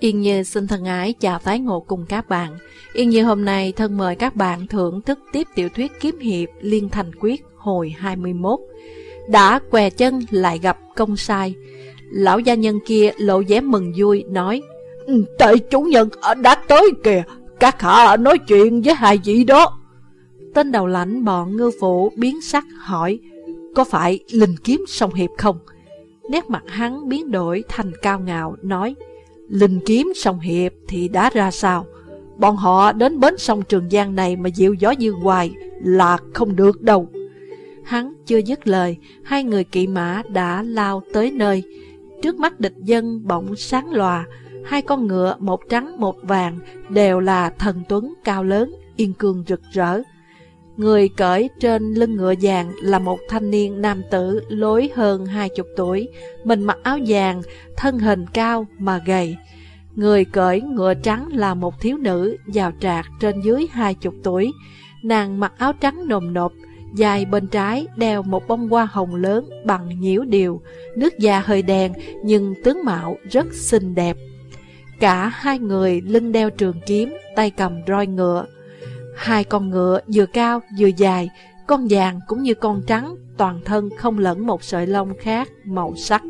Yên Như xin thân ái chào tái ngộ cùng các bạn. Yên Như hôm nay thân mời các bạn thưởng thức tiếp tiểu thuyết kiếm hiệp Liên Thành Quyết hồi 21. Đã què chân lại gặp công sai. Lão gia nhân kia lộ vẻ mừng vui nói ừ, Tại Tệ chủ nhân đã tới kìa, các hạ nói chuyện với hai vị đó. Tên đầu lãnh bọn ngư phụ biến sắc hỏi Có phải linh kiếm song hiệp không? Nét mặt hắn biến đổi thành cao ngạo nói Linh kiếm sông hiệp thì đã ra sao? Bọn họ đến bến sông Trường Giang này mà dịu gió như hoài là không được đâu. Hắn chưa dứt lời, hai người kỵ mã đã lao tới nơi. Trước mắt địch dân bỗng sáng lòa, hai con ngựa một trắng một vàng đều là thần tuấn cao lớn, yên cương rực rỡ. Người cởi trên lưng ngựa vàng là một thanh niên nam tử lối hơn hai chục tuổi, mình mặc áo vàng, thân hình cao mà gầy. Người cởi ngựa trắng là một thiếu nữ giàu trạc trên dưới hai chục tuổi. Nàng mặc áo trắng nồm nộp, dài bên trái đeo một bông hoa hồng lớn bằng nhiễu điều, nước da hơi đen nhưng tướng mạo rất xinh đẹp. Cả hai người lưng đeo trường kiếm, tay cầm roi ngựa. Hai con ngựa vừa cao vừa dài, con vàng cũng như con trắng, toàn thân không lẫn một sợi lông khác màu sắc.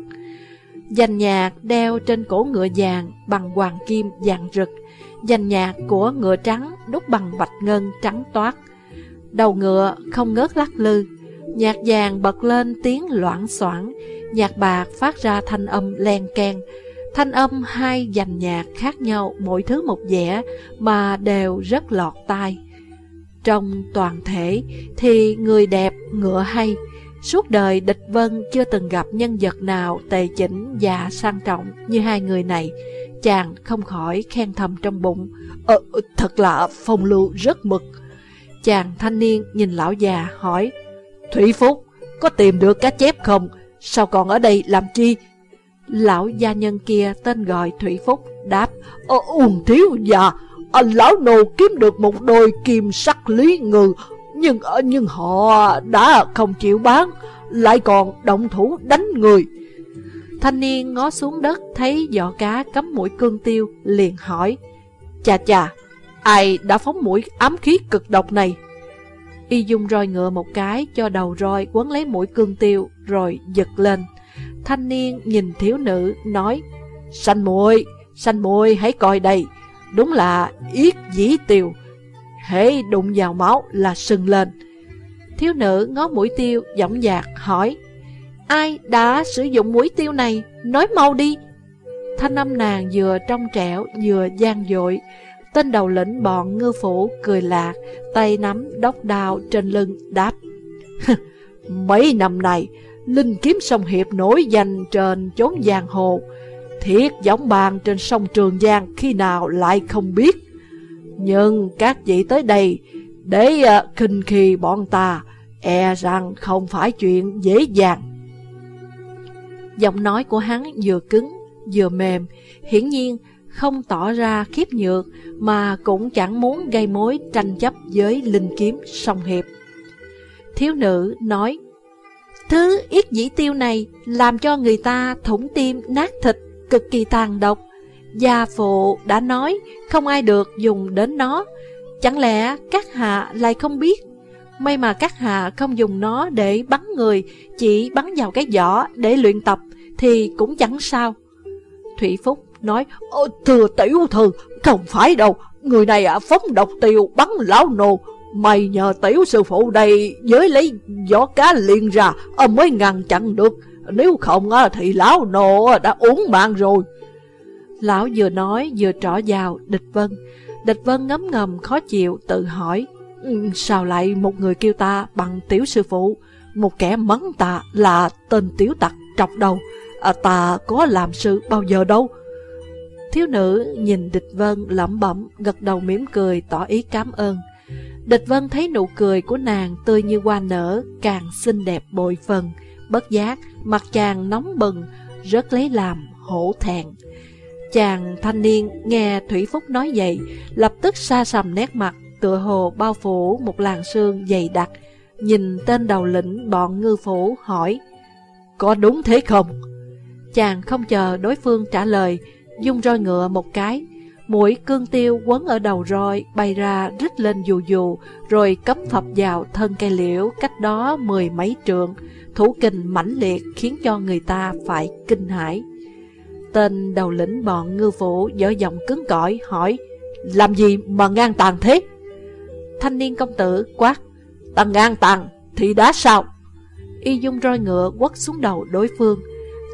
Danh nhạc đeo trên cổ ngựa vàng bằng hoàng kim vàng rực, danh nhạc của ngựa trắng đúc bằng bạch ngân trắng toát. Đầu ngựa không ngớt lắc lư, nhạc vàng bật lên tiếng loãng xoảng, nhạc bạc phát ra thanh âm len keng. Thanh âm hai dành nhạc khác nhau mỗi thứ một vẻ mà đều rất lọt tai. Trong toàn thể thì người đẹp ngựa hay, Suốt đời địch vân chưa từng gặp nhân vật nào tề chỉnh và sang trọng như hai người này. Chàng không khỏi khen thầm trong bụng. Ờ, thật là phong lưu rất mực. Chàng thanh niên nhìn lão già hỏi. Thủy Phúc, có tìm được cá chép không? Sao còn ở đây làm chi? Lão gia nhân kia tên gọi Thủy Phúc đáp. Ờ, uổng thiếu già, anh lão nô kiếm được một đôi kim sắc lý ngư nhưng nhưng họ đã không chịu bán, Lại còn động thủ đánh người. Thanh niên ngó xuống đất, Thấy giỏ cá cắm mũi cương tiêu, Liền hỏi, Chà chà, Ai đã phóng mũi ám khí cực độc này? Y dung roi ngựa một cái, Cho đầu roi quấn lấy mũi cương tiêu, Rồi giật lên. Thanh niên nhìn thiếu nữ, nói, sanh muội sanh muội, hãy coi đây. Đúng là yết dĩ tiêu hễ đụng vào máu là sừng lên. Thiếu nữ ngó mũi tiêu, giọng dạc hỏi, ai đã sử dụng mũi tiêu này, nói mau đi. Thanh âm nàng vừa trong trẻo, vừa gian dội. Tên đầu lĩnh bọn ngư phủ cười lạc, tay nắm đốc đao trên lưng đáp. Mấy năm này, Linh kiếm sông Hiệp nổi danh trên chốn giang hồ. Thiết giống bàn trên sông Trường Giang khi nào lại không biết. Nhưng các vị tới đây để uh, khinh khi bọn ta e rằng không phải chuyện dễ dàng. Giọng nói của hắn vừa cứng vừa mềm, hiển nhiên không tỏ ra khiếp nhược mà cũng chẳng muốn gây mối tranh chấp với linh kiếm song hiệp. Thiếu nữ nói, Thứ ít dĩ tiêu này làm cho người ta thủng tim nát thịt, cực kỳ tàn độc. Gia phụ đã nói không ai được dùng đến nó. Chẳng lẽ các hạ lại không biết? May mà các hạ không dùng nó để bắn người Chỉ bắn vào cái vỏ để luyện tập Thì cũng chẳng sao. Thủy Phúc nói Ồ, Thưa tiểu thư Không phải đâu. Người này à, phóng độc tiêu bắn lão nô. Mày nhờ tiểu sư phụ đây Với lấy vỏ cá liền ra Mới ngăn chặn được. Nếu không thì lão nô đã uống mạng rồi. Lão vừa nói vừa trỏ vào địch vân. Địch vân ngấm ngầm khó chịu tự hỏi ừ, Sao lại một người kêu ta bằng tiểu sư phụ? Một kẻ mắng ta là tên tiểu tặc trọc đầu. À, Ta có làm sự bao giờ đâu. Thiếu nữ nhìn địch vân lẩm bẩm Gật đầu mỉm cười tỏ ý cảm ơn. Địch vân thấy nụ cười của nàng tươi như hoa nở Càng xinh đẹp bội phần. Bất giác mặt chàng nóng bừng Rất lấy làm hổ thẹn Chàng thanh niên nghe Thủy Phúc nói vậy, lập tức xa sầm nét mặt, tựa hồ bao phủ một làn sương dày đặc, nhìn tên đầu lĩnh bọn ngư phủ hỏi, có đúng thế không? Chàng không chờ đối phương trả lời, dung roi ngựa một cái. Mũi cương tiêu quấn ở đầu roi bay ra rít lên dù dù, rồi cấm phập vào thân cây liễu cách đó mười mấy trượng. Thủ kình mãnh liệt khiến cho người ta phải kinh hãi. Tên đầu lĩnh bọn ngư phủ dở giọng cứng cỏi hỏi Làm gì mà ngang tàn thế? Thanh niên công tử quát Ta ngang tàn thì đã sao? Y dung roi ngựa quất xuống đầu đối phương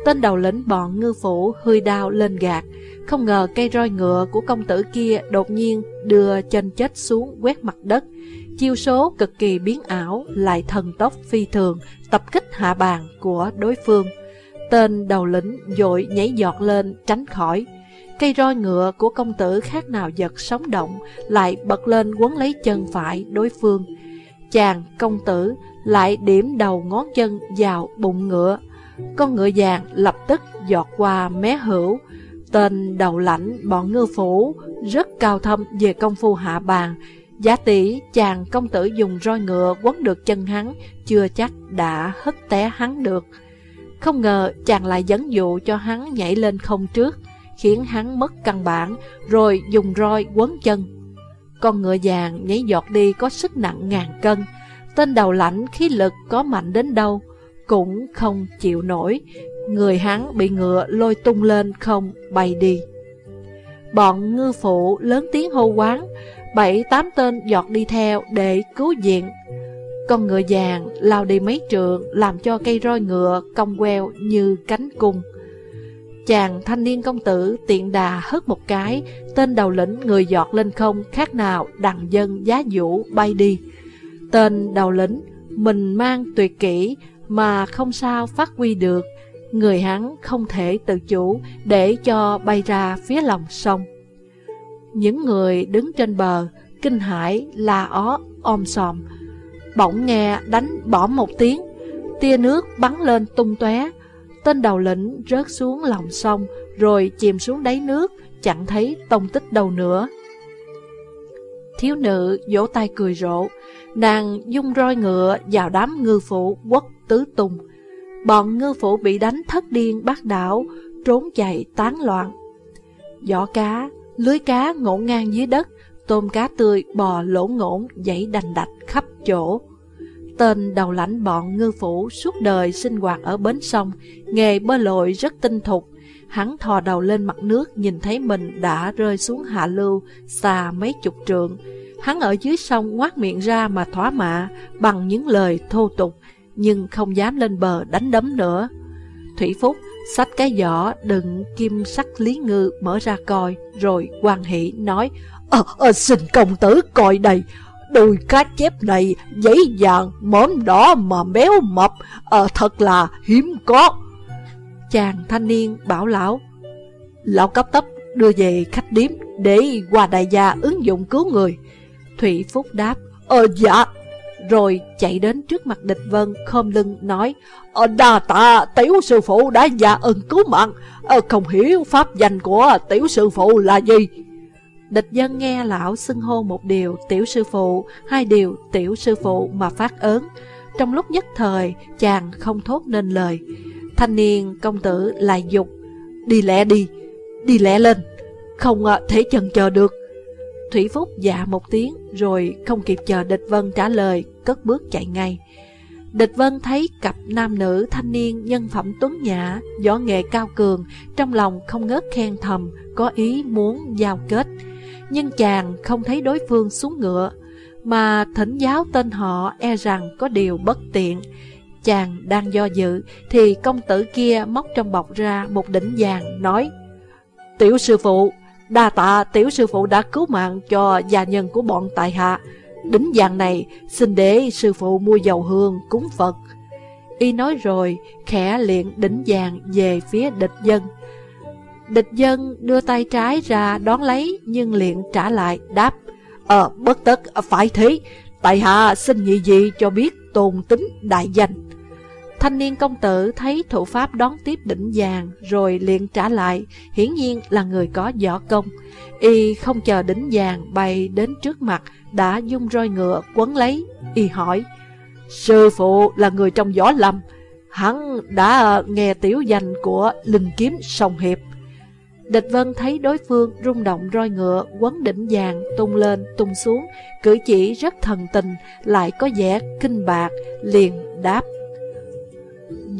Tên đầu lĩnh bọn ngư phủ hơi đao lên gạt không ngờ cây roi ngựa của công tử kia đột nhiên đưa chân chết xuống quét mặt đất. Chiêu số cực kỳ biến ảo, lại thần tốc phi thường, tập kích hạ bàn của đối phương. Tên đầu lĩnh dội nhảy giọt lên, tránh khỏi. Cây roi ngựa của công tử khác nào giật sống động, Lại bật lên quấn lấy chân phải đối phương. Chàng công tử lại điểm đầu ngón chân vào bụng ngựa. Con ngựa vàng lập tức giọt qua mé hữu. Tên đầu lãnh bọn ngư phủ rất cao thâm về công phu hạ bàn giá tỷ chàng công tử dùng roi ngựa quấn được chân hắn Chưa chắc đã hất té hắn được. Không ngờ chàng lại dẫn dụ cho hắn nhảy lên không trước, khiến hắn mất căn bản, rồi dùng roi quấn chân. Con ngựa vàng nhảy giọt đi có sức nặng ngàn cân, tên đầu lãnh khí lực có mạnh đến đâu, cũng không chịu nổi, người hắn bị ngựa lôi tung lên không bay đi. Bọn ngư phụ lớn tiếng hô quán, bảy tám tên giọt đi theo để cứu diện. Con ngựa vàng lao đi mấy trượng làm cho cây roi ngựa cong queo như cánh cung. Chàng thanh niên công tử tiện đà hất một cái, tên đầu lĩnh người giọt lên không khác nào đằng dân giá vũ bay đi. Tên đầu lĩnh mình mang tuyệt kỹ mà không sao phát huy được, người hắn không thể tự chủ để cho bay ra phía lòng sông. Những người đứng trên bờ, kinh hãi la ó om sòm, Bỗng nghe đánh bỏ một tiếng Tia nước bắn lên tung tóe. Tên đầu lĩnh rớt xuống lòng sông Rồi chìm xuống đáy nước Chẳng thấy tông tích đâu nữa. Thiếu nữ vỗ tay cười rộ Nàng dung roi ngựa vào đám ngư phụ quất tứ tung. Bọn ngư phụ bị đánh thất điên bát đảo Trốn chạy tán loạn Giỏ cá, lưới cá ngổn ngang dưới đất Tôm cá tươi bò lỗ ngổn dãy đành đạch khắp chỗ. Tên đầu lãnh bọn ngư phủ suốt đời sinh hoạt ở bến sông, nghề bơi lội rất tinh thục. Hắn thò đầu lên mặt nước nhìn thấy mình đã rơi xuống hạ lưu xa mấy chục trượng. Hắn ở dưới sông ngoác miệng ra mà thỏa mạ bằng những lời thô tục, nhưng không dám lên bờ đánh đấm nữa. Thủy Phúc xách cái giỏ đựng kim sắc lý ngư mở ra coi, rồi quan hỷ nói, Ờ, à, xin công tử coi đây, đôi cá chép này giấy vàng, móm đỏ mà béo mập, à, thật là hiếm có. Chàng thanh niên bảo lão, lão cấp tấp đưa về khách điếm để qua đại gia ứng dụng cứu người. Thủy Phúc đáp, Ờ dạ, rồi chạy đến trước mặt địch vân khom lưng nói đa đà tạ tiểu sư phụ đã già ơn cứu mạng ờ, Không hiểu pháp danh của tiểu sư phụ là gì Địch dân nghe lão xưng hô một điều tiểu sư phụ, hai điều tiểu sư phụ mà phát ớn. Trong lúc nhất thời, chàng không thốt nên lời. Thanh niên công tử lại dục, đi lẹ đi, đi lẹ lên, không ờ, thể chần chờ được. Thủy Phúc dạ một tiếng rồi không kịp chờ địch vân trả lời, cất bước chạy ngay. Địch Vân thấy cặp nam nữ thanh niên nhân phẩm tuấn nhã, võ nghệ cao cường, trong lòng không ngớt khen thầm, có ý muốn giao kết nhưng chàng không thấy đối phương xuống ngựa, mà thỉnh giáo tên họ e rằng có điều bất tiện. Chàng đang do dự, thì công tử kia móc trong bọc ra một đỉnh vàng, nói Tiểu sư phụ, đa tạ tiểu sư phụ đã cứu mạng cho gia nhân của bọn tại hạ. Đỉnh vàng này xin để sư phụ mua dầu hương cúng Phật. Y nói rồi, khẽ liện đỉnh vàng về phía địch dân. Địch dân đưa tay trái ra đón lấy nhưng liện trả lại đáp Ờ bất tất phải thế Tại hạ xin nhị dị cho biết tôn tính đại danh Thanh niên công tử thấy thủ pháp đón tiếp đỉnh vàng Rồi liền trả lại. Hiển nhiên là người có võ công. Y không chờ đỉnh vàng bay đến trước mặt Đã dung roi ngựa quấn lấy. Y hỏi Sư phụ là người trong võ lâm Hắn đã nghe tiểu danh của Linh Kiếm Sông Hiệp. Địch Vân thấy đối phương rung động roi ngựa, quấn đỉnh vàng, tung lên, tung xuống, cử chỉ rất thần tình, lại có vẻ kinh bạc, liền đáp.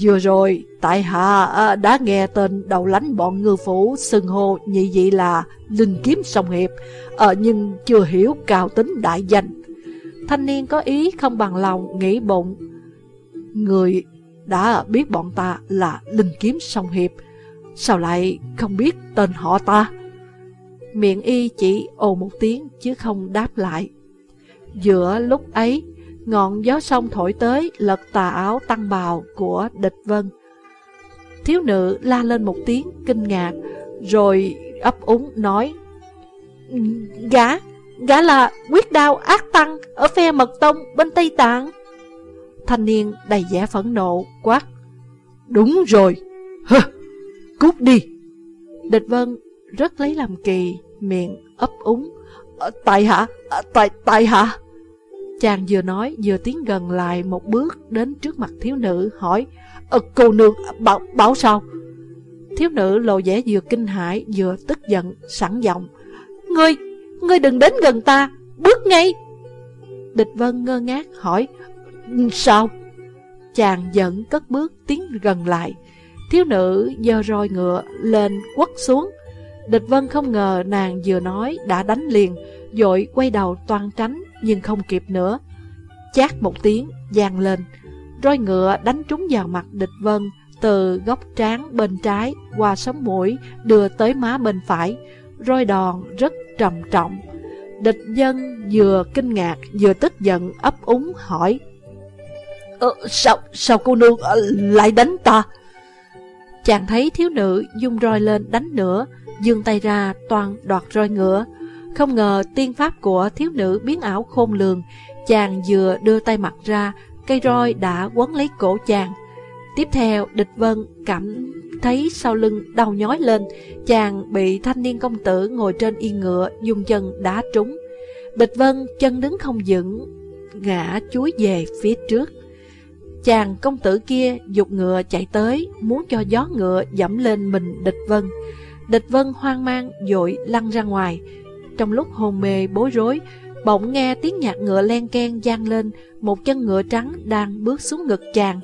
Vừa rồi, tại hạ à, đã nghe tên đầu lánh bọn ngư phủ xưng hô nhị dị là Linh Kiếm Sông Hiệp, à, nhưng chưa hiểu cao tính đại danh. Thanh niên có ý không bằng lòng, nghĩ bụng. Người đã biết bọn ta là Linh Kiếm Sông Hiệp, sao lại không biết tên họ ta? Miệng y chỉ ồ một tiếng chứ không đáp lại. Giữa lúc ấy, ngọn gió sông thổi tới lật tà áo tăng bào của địch vân. Thiếu nữ la lên một tiếng kinh ngạc, rồi ấp úng nói Gã, gã là quyết đao ác tăng ở phe mật tông bên Tây Tạng. Thanh niên đầy vẻ phẫn nộ, quát Đúng rồi, hơ, cút đi. Địch vân rất lấy làm kỳ, miệng ấp úng Tại hạ, ờ, tại, tại hạ Chàng vừa nói vừa tiến gần lại một bước đến trước mặt thiếu nữ hỏi ờ, Cô nương bảo, bảo sao? Thiếu nữ lộ vẻ vừa kinh hãi vừa tức giận sẵn giọng Ngươi, ngươi đừng đến gần ta, bước ngay. Địch Vân ngơ ngác hỏi Sao? Chàng giận cất bước tiến gần lại. Thiếu nữ giơ roi ngựa lên quất xuống. Địch Vân không ngờ nàng vừa nói đã đánh liền Dội quay đầu toan tránh nhưng không kịp nữa. Chát một tiếng, giang lên, roi ngựa đánh trúng vào mặt địch vân, từ góc trán bên trái qua sống mũi đưa tới má bên phải, roi đòn rất trầm trọng. Địch dân vừa kinh ngạc vừa tức giận ấp úng hỏi ờ, Sao, sao cô nương ờ, lại đánh ta? Chàng thấy thiếu nữ dung roi lên đánh nữa, dương tay ra toàn đoạt roi ngựa. Không ngờ tiên pháp của thiếu nữ biến ảo khôn lường, chàng vừa đưa tay mặt ra, cây roi đã quấn lấy cổ chàng. Tiếp theo, địch vân cảm thấy sau lưng đau nhói lên, chàng bị thanh niên công tử ngồi trên yên ngựa dùng chân đá trúng. Địch vân chân đứng không vững, ngã chuối về phía trước. Chàng công tử kia dục ngựa chạy tới, muốn cho gió ngựa dẫm lên mình địch vân. Địch vân hoang mang, dội lăn ra ngoài, trong lúc hôn mê bối rối, bỗng nghe tiếng nhạc ngựa len ken gian lên, một chân ngựa trắng đang bước xuống ngực chàng.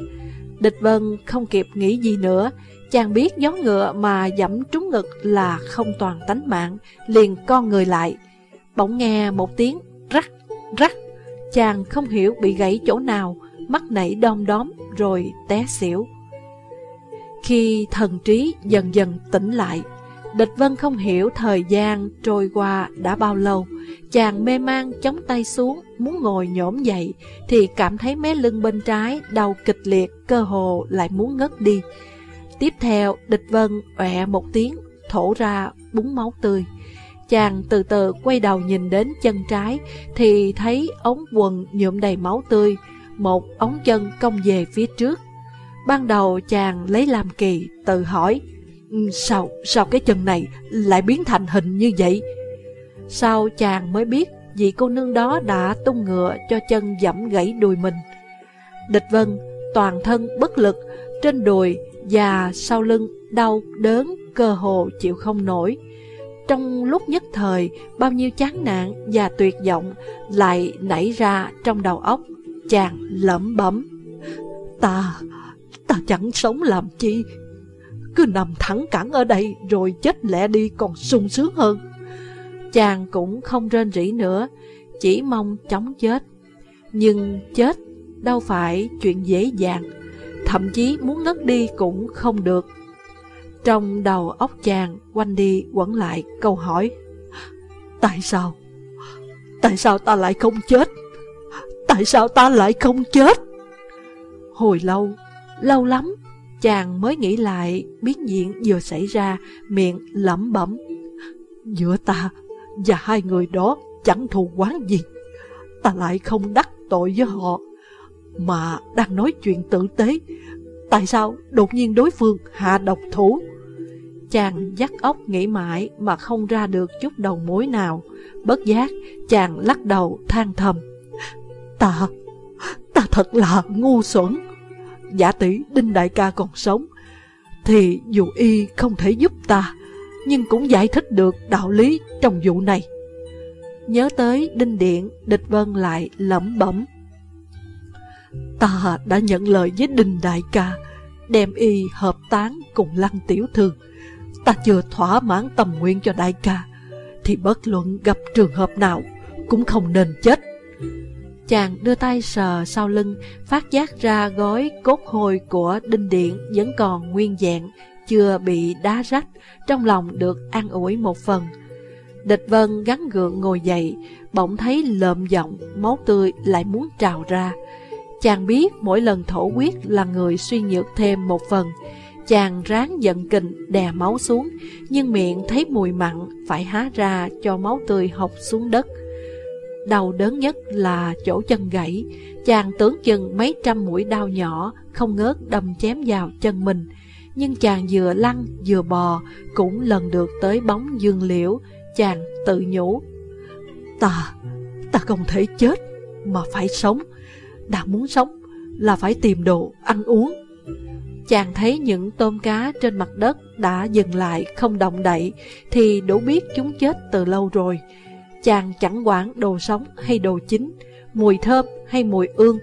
Địch Vân không kịp nghĩ gì nữa, chàng biết gió ngựa mà dẫm trúng ngực là không toàn tánh mạng, liền con người lại. Bỗng nghe một tiếng rắc, rắc, chàng không hiểu bị gãy chỗ nào, mắt nảy đom đóm rồi té xỉu. Khi thần trí dần dần tỉnh lại, Địch Vân không hiểu thời gian trôi qua đã bao lâu. Chàng mê man chống tay xuống, muốn ngồi nhổm dậy, thì cảm thấy mé lưng bên trái đau kịch liệt, cơ hồ lại muốn ngất đi. Tiếp theo, địch Vân ọe một tiếng, thổ ra búng máu tươi. Chàng từ từ quay đầu nhìn đến chân trái, thì thấy ống quần nhuộm đầy máu tươi, một ống chân cong về phía trước. Ban đầu chàng lấy làm kỳ, tự hỏi, sao, sao cái chân này lại biến thành hình như vậy? Sau chàng mới biết vị cô nương đó đã tung ngựa cho chân dẫm gãy đùi mình. Địch vân, toàn thân bất lực, trên đùi và sau lưng đau đớn, cơ hồ chịu không nổi. Trong lúc nhất thời, bao nhiêu chán nản và tuyệt vọng lại nảy ra trong đầu óc, chàng lẩm bẩm. Ta, ta chẳng sống làm chi, cứ nằm thẳng cẳng ở đây rồi chết lẹ đi còn sung sướng hơn. Chàng cũng không rên rỉ nữa, chỉ mong chóng chết. Nhưng chết đâu phải chuyện dễ dàng, thậm chí muốn ngất đi cũng không được. Trong đầu óc chàng quanh đi quẩn lại câu hỏi Tại sao? Tại sao ta lại không chết? Tại sao ta lại không chết? Hồi lâu, lâu lắm Chàng mới nghĩ lại biến diện vừa xảy ra, miệng lẩm bẩm. Giữa ta và hai người đó chẳng thù quán gì. Ta lại không đắc tội với họ, mà đang nói chuyện tử tế. Tại sao đột nhiên đối phương hạ độc thủ? Chàng dắt óc nghĩ mãi mà không ra được chút đầu mối nào. Bất giác, chàng lắc đầu than thầm. Ta, ta thật là ngu xuẩn giả tỷ Đinh Đại ca còn sống, thì dù y không thể giúp ta, nhưng cũng giải thích được đạo lý trong vụ này. Nhớ tới Đinh Điện, Địch Vân lại lẩm bẩm. Ta đã nhận lời với Đinh Đại ca, đem y hợp tán cùng Lăng Tiểu Thư. Ta chưa thỏa mãn tâm nguyện cho đại ca, thì bất luận gặp trường hợp nào cũng không nên chết. Chàng đưa tay sờ sau lưng, phát giác ra gói cốt hồi của Đinh Điện vẫn còn nguyên dạng, chưa bị đá rách, trong lòng được an ủi một phần. Địch Vân gắn gượng ngồi dậy, bỗng thấy lợm giọng, máu tươi lại muốn trào ra. Chàng biết mỗi lần thổ quyết là người suy nhược thêm một phần. Chàng ráng giận kình đè máu xuống, nhưng miệng thấy mùi mặn phải há ra cho máu tươi học xuống đất. Đau đớn nhất là chỗ chân gãy, chàng tưởng chừng mấy trăm mũi đau nhỏ không ngớt đâm chém vào chân mình. Nhưng chàng vừa lăn vừa bò cũng lần được tới bóng dương liễu, chàng tự nhủ. Ta, ta không thể chết mà phải sống, đã muốn sống là phải tìm đồ ăn uống. Chàng thấy những tôm cá trên mặt đất đã dừng lại không động đậy thì đủ biết chúng chết từ lâu rồi. Chàng chẳng quản đồ sống hay đồ chín, mùi thơm hay mùi ương,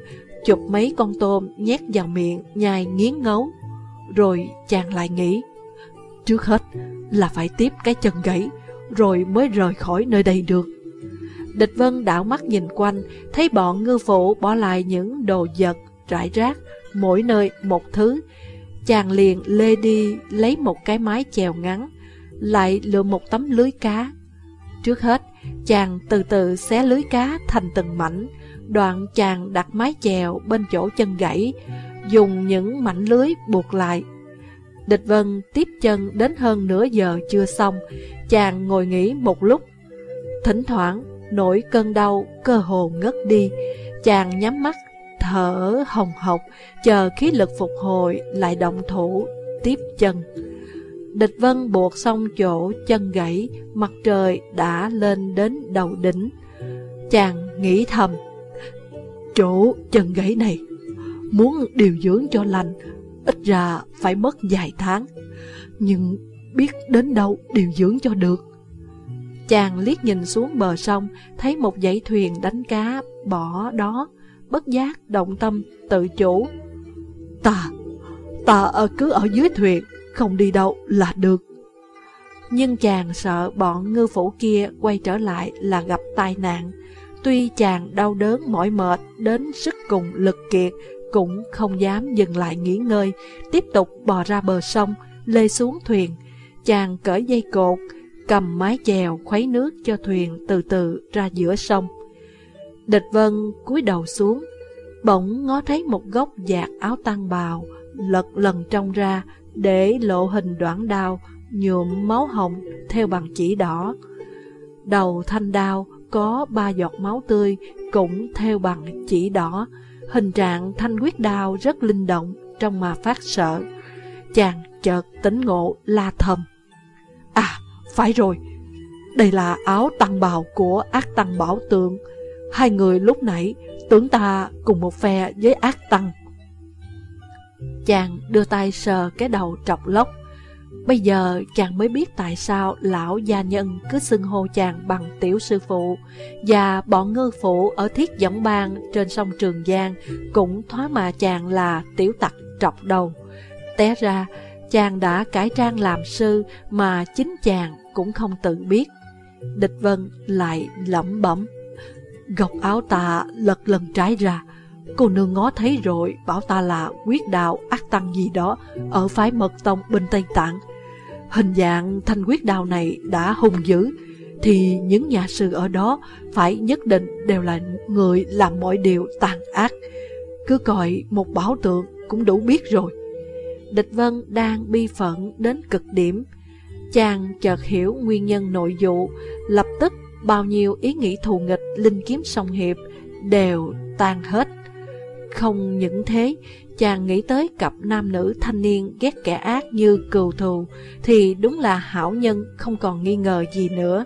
chụp mấy con tôm nhét vào miệng nhai nghiến ngấu. Rồi chàng lại nghĩ, trước hết là phải tiếp cái chân gãy, rồi mới rời khỏi nơi đây được. Địch Vân đảo mắt nhìn quanh, thấy bọn ngư phụ bỏ lại những đồ vật, rải rác, mỗi nơi một thứ. Chàng liền lê đi lấy một cái mái chèo ngắn, lại lựa một tấm lưới cá. Trước hết, chàng từ từ xé lưới cá thành từng mảnh, đoạn chàng đặt mái chèo bên chỗ chân gãy, dùng những mảnh lưới buộc lại. Địch Vân tiếp chân đến hơn nửa giờ chưa xong, chàng ngồi nghỉ một lúc. Thỉnh thoảng, nỗi cơn đau cơ hồ ngất đi, chàng nhắm mắt, thở hồng hộc, chờ khí lực phục hồi lại động thủ, tiếp chân. Địch Vân buộc xong chỗ chân gãy, mặt trời đã lên đến đầu đỉnh. Chàng nghĩ thầm, chỗ chân gãy này, muốn điều dưỡng cho lành, ít ra phải mất vài tháng. Nhưng biết đến đâu điều dưỡng cho được. Chàng liếc nhìn xuống bờ sông, thấy một dãy thuyền đánh cá bỏ đó, bất giác động tâm tự chủ. Ta, ta ở cứ ở dưới thuyền, không đi đâu là được. Nhưng chàng sợ bọn ngư phủ kia quay trở lại là gặp tai nạn. Tuy chàng đau đớn mỏi mệt đến sức cùng lực kiệt, cũng không dám dừng lại nghỉ ngơi, tiếp tục bò ra bờ sông, lê xuống thuyền. Chàng cởi dây cột, cầm mái chèo khuấy nước cho thuyền từ từ ra giữa sông. Địch Vân cúi đầu xuống, bỗng ngó thấy một góc dạt áo tăng bào, lật lần trong ra để lộ hình đoạn đao nhuộm máu hồng theo bằng chỉ đỏ. Đầu thanh đao có ba giọt máu tươi cũng theo bằng chỉ đỏ. Hình trạng thanh quyết đao rất linh động trong mà phát sợ. Chàng chợt tỉnh ngộ la thầm. À, phải rồi, đây là áo tăng bào của ác tăng bảo tượng. Hai người lúc nãy tưởng ta cùng một phe với ác tăng. Chàng đưa tay sờ cái đầu trọc lóc. Bây giờ chàng mới biết tại sao lão gia nhân cứ xưng hô chàng bằng tiểu sư phụ và bọn ngư phụ ở thiết giọng bang trên sông Trường Giang cũng thoá mà chàng là tiểu tặc trọc đầu. Té ra, chàng đã cải trang làm sư mà chính chàng cũng không tự biết. Địch Vân lại lẩm bẩm. Gọc áo tà lật lần trái ra, Cô nương ngó thấy rồi Bảo ta là quyết đạo ác tăng gì đó Ở phái mật tông bên Tây Tạng. Hình dạng thanh quyết đạo này đã hung dữ Thì những nhà sư ở đó Phải nhất định đều là người làm mọi điều tàn ác. Cứ coi một bảo tượng cũng đủ biết rồi. Địch Vân đang bi phận đến cực điểm. Chàng chợt hiểu nguyên nhân nội vụ, Lập tức bao nhiêu ý nghĩ thù nghịch Linh kiếm song hiệp Đều tan hết không những thế, chàng nghĩ tới cặp nam nữ thanh niên ghét kẻ ác như cừu thù, thì đúng là hảo nhân không còn nghi ngờ gì nữa.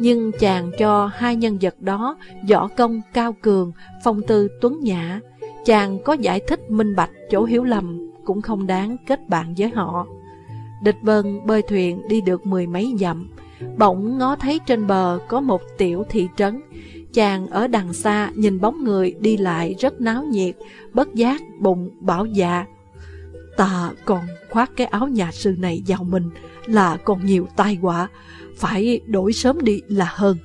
Nhưng chàng cho hai nhân vật đó võ công cao cường, phong tư tuấn nhã. Chàng có giải thích minh bạch chỗ hiểu lầm cũng không đáng kết bạn với họ. Địch Vân bơi thuyền đi được mười mấy dặm, bỗng ngó thấy trên bờ có một tiểu thị trấn. Chàng ở đằng xa nhìn bóng người đi lại rất náo nhiệt, bất giác bụng bảo dạ. Ta còn khoác cái áo nhà sư này vào mình là còn nhiều tai họa, phải đổi sớm đi là hơn.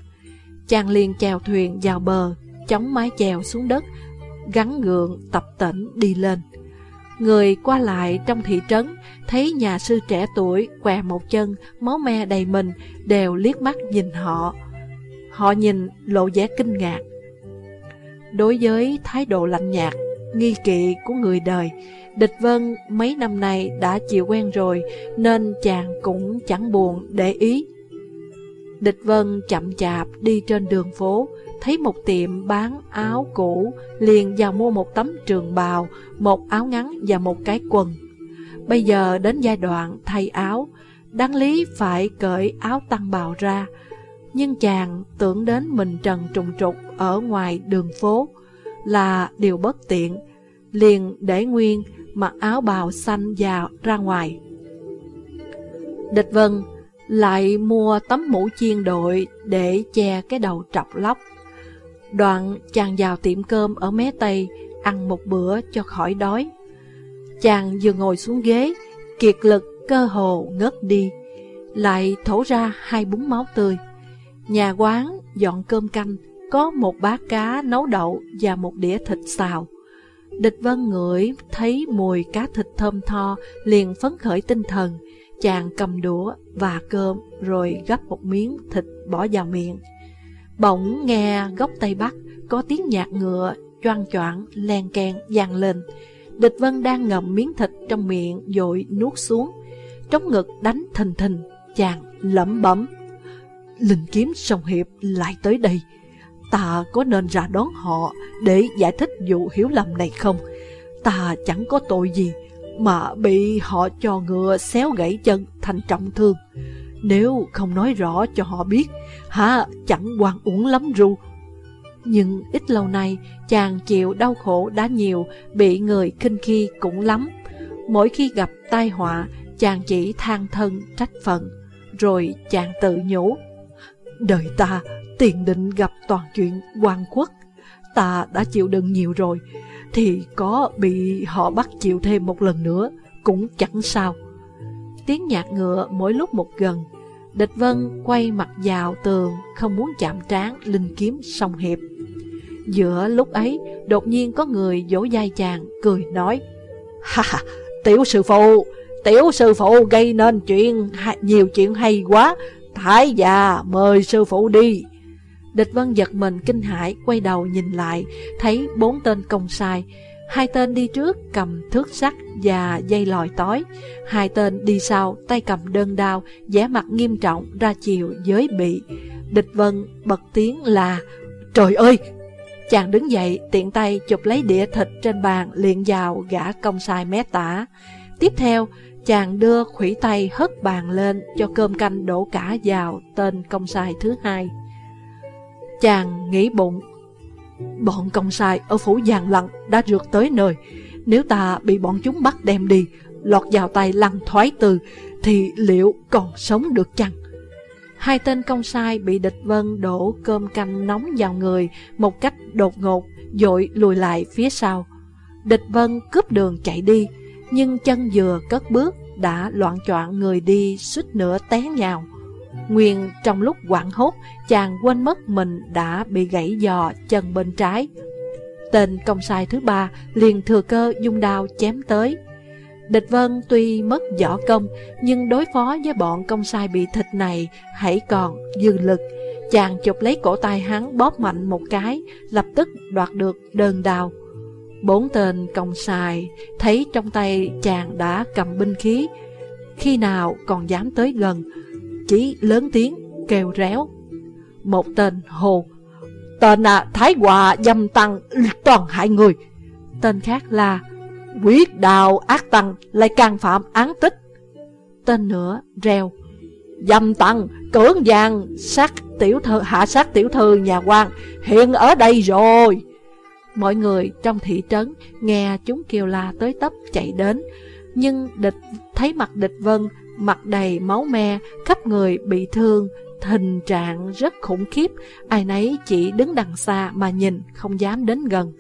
Chàng liền chèo thuyền vào bờ, chống mái chèo xuống đất, gắn gượng tập tỉnh đi lên. Người qua lại trong thị trấn thấy nhà sư trẻ tuổi què một chân, máu me đầy mình, đều liếc mắt nhìn họ. Họ nhìn lộ vẻ kinh ngạc. Đối với thái độ lạnh nhạt, nghi kỵ của người đời, Địch Vân mấy năm nay đã chịu quen rồi, nên chàng cũng chẳng buồn để ý. Địch Vân chậm chạp đi trên đường phố, thấy một tiệm bán áo cũ, liền vào mua một tấm trường bào, một áo ngắn và một cái quần. Bây giờ đến giai đoạn thay áo, đáng lý phải cởi áo tăng bào ra, nhưng chàng tưởng đến mình trần trùng trục ở ngoài đường phố là điều bất tiện, liền để nguyên mặc áo bào xanh vào ra ngoài. Địch Vân lại mua tấm mũ chiên đội để che cái đầu trọc lóc. Đoạn chàng vào tiệm cơm ở mé Tây ăn một bữa cho khỏi đói. Chàng vừa ngồi xuống ghế, kiệt lực cơ hồ ngất đi, lại thổ ra hai bún máu tươi. Nhà quán dọn cơm canh, có một bát cá nấu đậu và một đĩa thịt xào. Địch Vân ngửi thấy mùi cá thịt thơm tho, liền phấn khởi tinh thần. Chàng cầm đũa và cơm rồi gấp một miếng thịt bỏ vào miệng. Bỗng nghe góc Tây Bắc có tiếng nhạc ngựa choang choạng len keng vang lên. Địch Vân đang ngậm miếng thịt trong miệng dội nuốt xuống. Trong ngực đánh thình thình, chàng lẩm bẩm. Linh kiếm sông hiệp lại tới đây. Ta có nên ra đón họ để giải thích vụ hiểu lầm này không? Ta chẳng có tội gì mà bị họ cho ngựa xéo gãy chân thành trọng thương. Nếu không nói rõ cho họ biết, hả chẳng quan uổng lắm ru. Nhưng ít lâu nay, chàng chịu đau khổ đã nhiều, bị người khinh khi cũng lắm. Mỗi khi gặp tai họa, chàng chỉ than thân trách phận, rồi chàng tự nhủ. Đời ta tiền định gặp toàn chuyện quan quốc, ta đã chịu đựng nhiều rồi, thì có bị họ bắt chịu thêm một lần nữa, cũng chẳng sao. Tiếng nhạc ngựa mỗi lúc một gần, Địch Vân quay mặt vào tường, không muốn chạm trán linh kiếm song hiệp. Giữa lúc ấy, đột nhiên có người vỗ vai chàng, cười nói, Ha ha, tiểu sư phụ, tiểu sư phụ gây nên chuyện, nhiều chuyện hay quá, Thái già, mời sư phụ đi. Địch Vân giật mình kinh hãi, quay đầu nhìn lại, thấy bốn tên công sai, Hai tên đi trước cầm thước sắt và dây lòi tói. Hai tên đi sau, tay cầm đơn đao, vẻ mặt nghiêm trọng ra chiều giới bị. Địch Vân bật tiếng là, Trời ơi! Chàng đứng dậy, tiện tay chụp lấy đĩa thịt trên bàn, liền vào gã công sai mé tả. Tiếp theo, chàng đưa khủy tay hất bàn lên cho cơm canh đổ cả vào tên công sai thứ hai. Chàng nghĩ bụng Bọn công sai ở phủ giàn lặng đã rượt tới nơi. Nếu ta bị bọn chúng bắt đem đi, Lọt vào tay lăng thoái từ Thì liệu còn sống được chăng? Hai tên công sai bị địch vân đổ cơm canh nóng vào người Một cách đột ngột, Dội lùi lại phía sau. Địch vân cướp đường chạy đi, Nhưng chân vừa cất bước Đã loạn choạng người đi suýt nữa té nhào. Nguyên trong lúc quảng hốt, chàng quên mất mình đã bị gãy giò chân bên trái. Tên công sai thứ ba liền thừa cơ dung đao chém tới. Địch Vân tuy mất võ công, nhưng đối phó với bọn công sai bị thịt này hãy còn dư lực. Chàng chụp lấy cổ tay hắn bóp mạnh một cái, lập tức đoạt được đơn đao. Bốn tên công sai thấy trong tay chàng đã cầm binh khí, khi nào còn dám tới gần, chí lớn tiếng kêu réo. Một tên hồ, tên à, Thái Hòa dâm tăng toàn hại người. Tên khác là quyết đào ác tăng lại càng phạm án tích. Tên nữa reo, dâm tăng cưỡng vàng sát tiểu thư hạ sát tiểu thư nhà quan hiện ở đây rồi. Mọi người trong thị trấn nghe chúng kêu la tới tấp chạy đến, nhưng địch thấy mặt địch vân Mặt đầy máu me, khắp người bị thương, hình trạng rất khủng khiếp, ai nấy chỉ đứng đằng xa mà nhìn, không dám đến gần.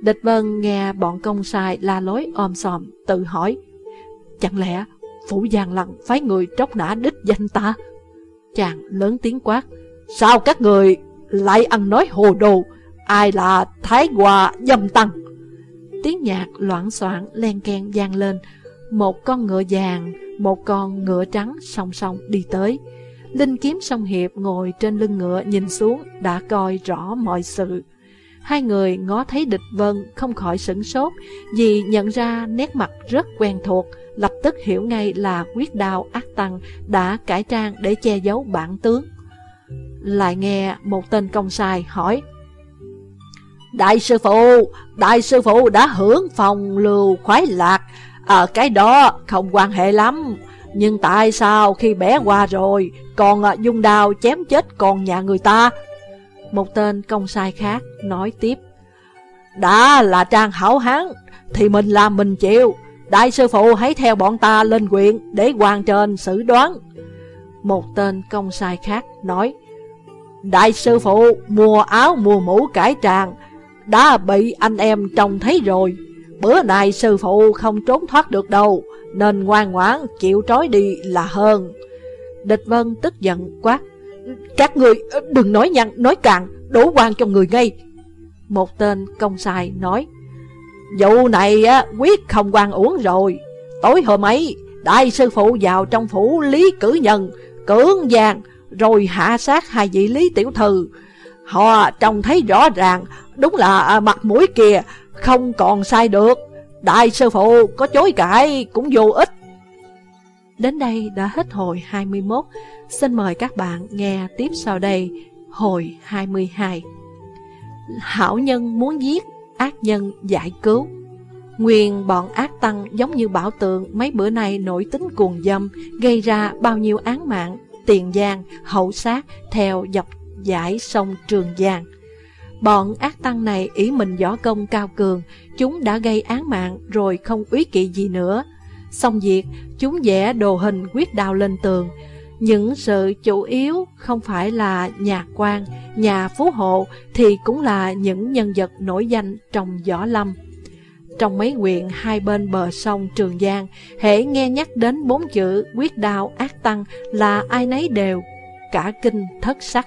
Địch Vân nghe bọn công sai la lối om sòm, tự hỏi, chẳng lẽ Phủ Giang lặng phái người tróc nã đích danh ta? Chàng lớn tiếng quát, sao các người lại ăn nói hồ đồ, ai là Thái Hòa dâm tăng? Tiếng nhạc loạn soạn len ken gian lên, một con ngựa vàng, một con ngựa trắng song song đi tới. Linh kiếm song hiệp ngồi trên lưng ngựa nhìn xuống đã coi rõ mọi sự. Hai người ngó thấy địch vân không khỏi sửng sốt vì nhận ra nét mặt rất quen thuộc, lập tức hiểu ngay là quyết đao ác tăng đã cải trang để che giấu bản tướng. Lại nghe một tên công sai hỏi Đại sư phụ, đại sư phụ đã hưởng phòng lưu khoái lạc À cái đó không quan hệ lắm. Nhưng tại sao khi bé qua rồi, Còn dung dùng đao chém chết con nhà người ta? Một tên công sai khác nói tiếp. Đã là trang hảo hán, Thì mình làm mình chịu. Đại sư phụ hãy theo bọn ta lên quyện Để quan trên xử đoán. Một tên công sai khác nói. Đại sư phụ mua áo mua mũ cải trang Đã bị anh em trông thấy rồi. Bữa nay sư phụ không trốn thoát được đâu Nên ngoan ngoãn chịu trói đi là hơn. Địch Vân tức giận quát Các người đừng nói nhăn nói càng Đổ quan cho người ngay. Một tên công sai nói Vụ này á, quyết không quan uổng rồi. Tối hôm ấy Đại sư phụ vào trong phủ Lý Cử Nhân Cưỡng giang Rồi hạ sát hai vị Lý Tiểu Thư. Họ trông thấy rõ ràng Đúng là mặt mũi kìa không còn sai được. Đại sư phụ có chối cãi cũng vô ích. Đến đây đã hết hồi 21 Xin mời các bạn nghe tiếp sau đây Hồi 22 Hảo nhân muốn giết Ác nhân giải cứu. Nguyên bọn ác tăng giống như bảo tượng mấy bữa nay nổi tính cuồng dâm, gây ra bao nhiêu án mạng, tiền giang, hậu sát theo dọc dải sông Trường Giang. Bọn ác tăng này ý mình võ công cao cường, chúng đã gây án mạng rồi không úy kỵ gì nữa. Xong việc, chúng vẽ đồ hình quyết đào lên tường. Những sự chủ yếu không phải là nhà quan, nhà phú hộ thì cũng là những nhân vật nổi danh trong võ lâm. Trong mấy huyện hai bên bờ sông Trường Giang, hễ nghe nhắc đến bốn chữ quyết đao ác tăng là ai nấy đều cả kinh thất sắc.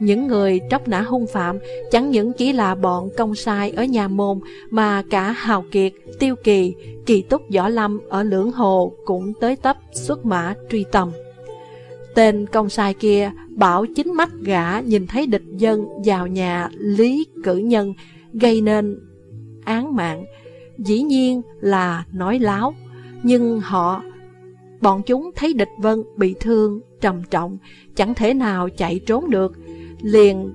Những người tróc nã hung phạm chẳng những chỉ là bọn công sai ở nhà môn mà cả Hào Kiệt, Tiêu Kỳ, Kỳ Túc Võ Lâm ở Lưỡng Hồ cũng tới tấp xuất mã truy tầm. Tên công sai kia bảo chính mắt gã nhìn thấy địch dân vào nhà Lý Cử Nhân gây nên án mạng, dĩ nhiên là nói láo, nhưng họ, bọn chúng thấy địch vân bị thương, trầm trọng, chẳng thể nào chạy trốn được, liền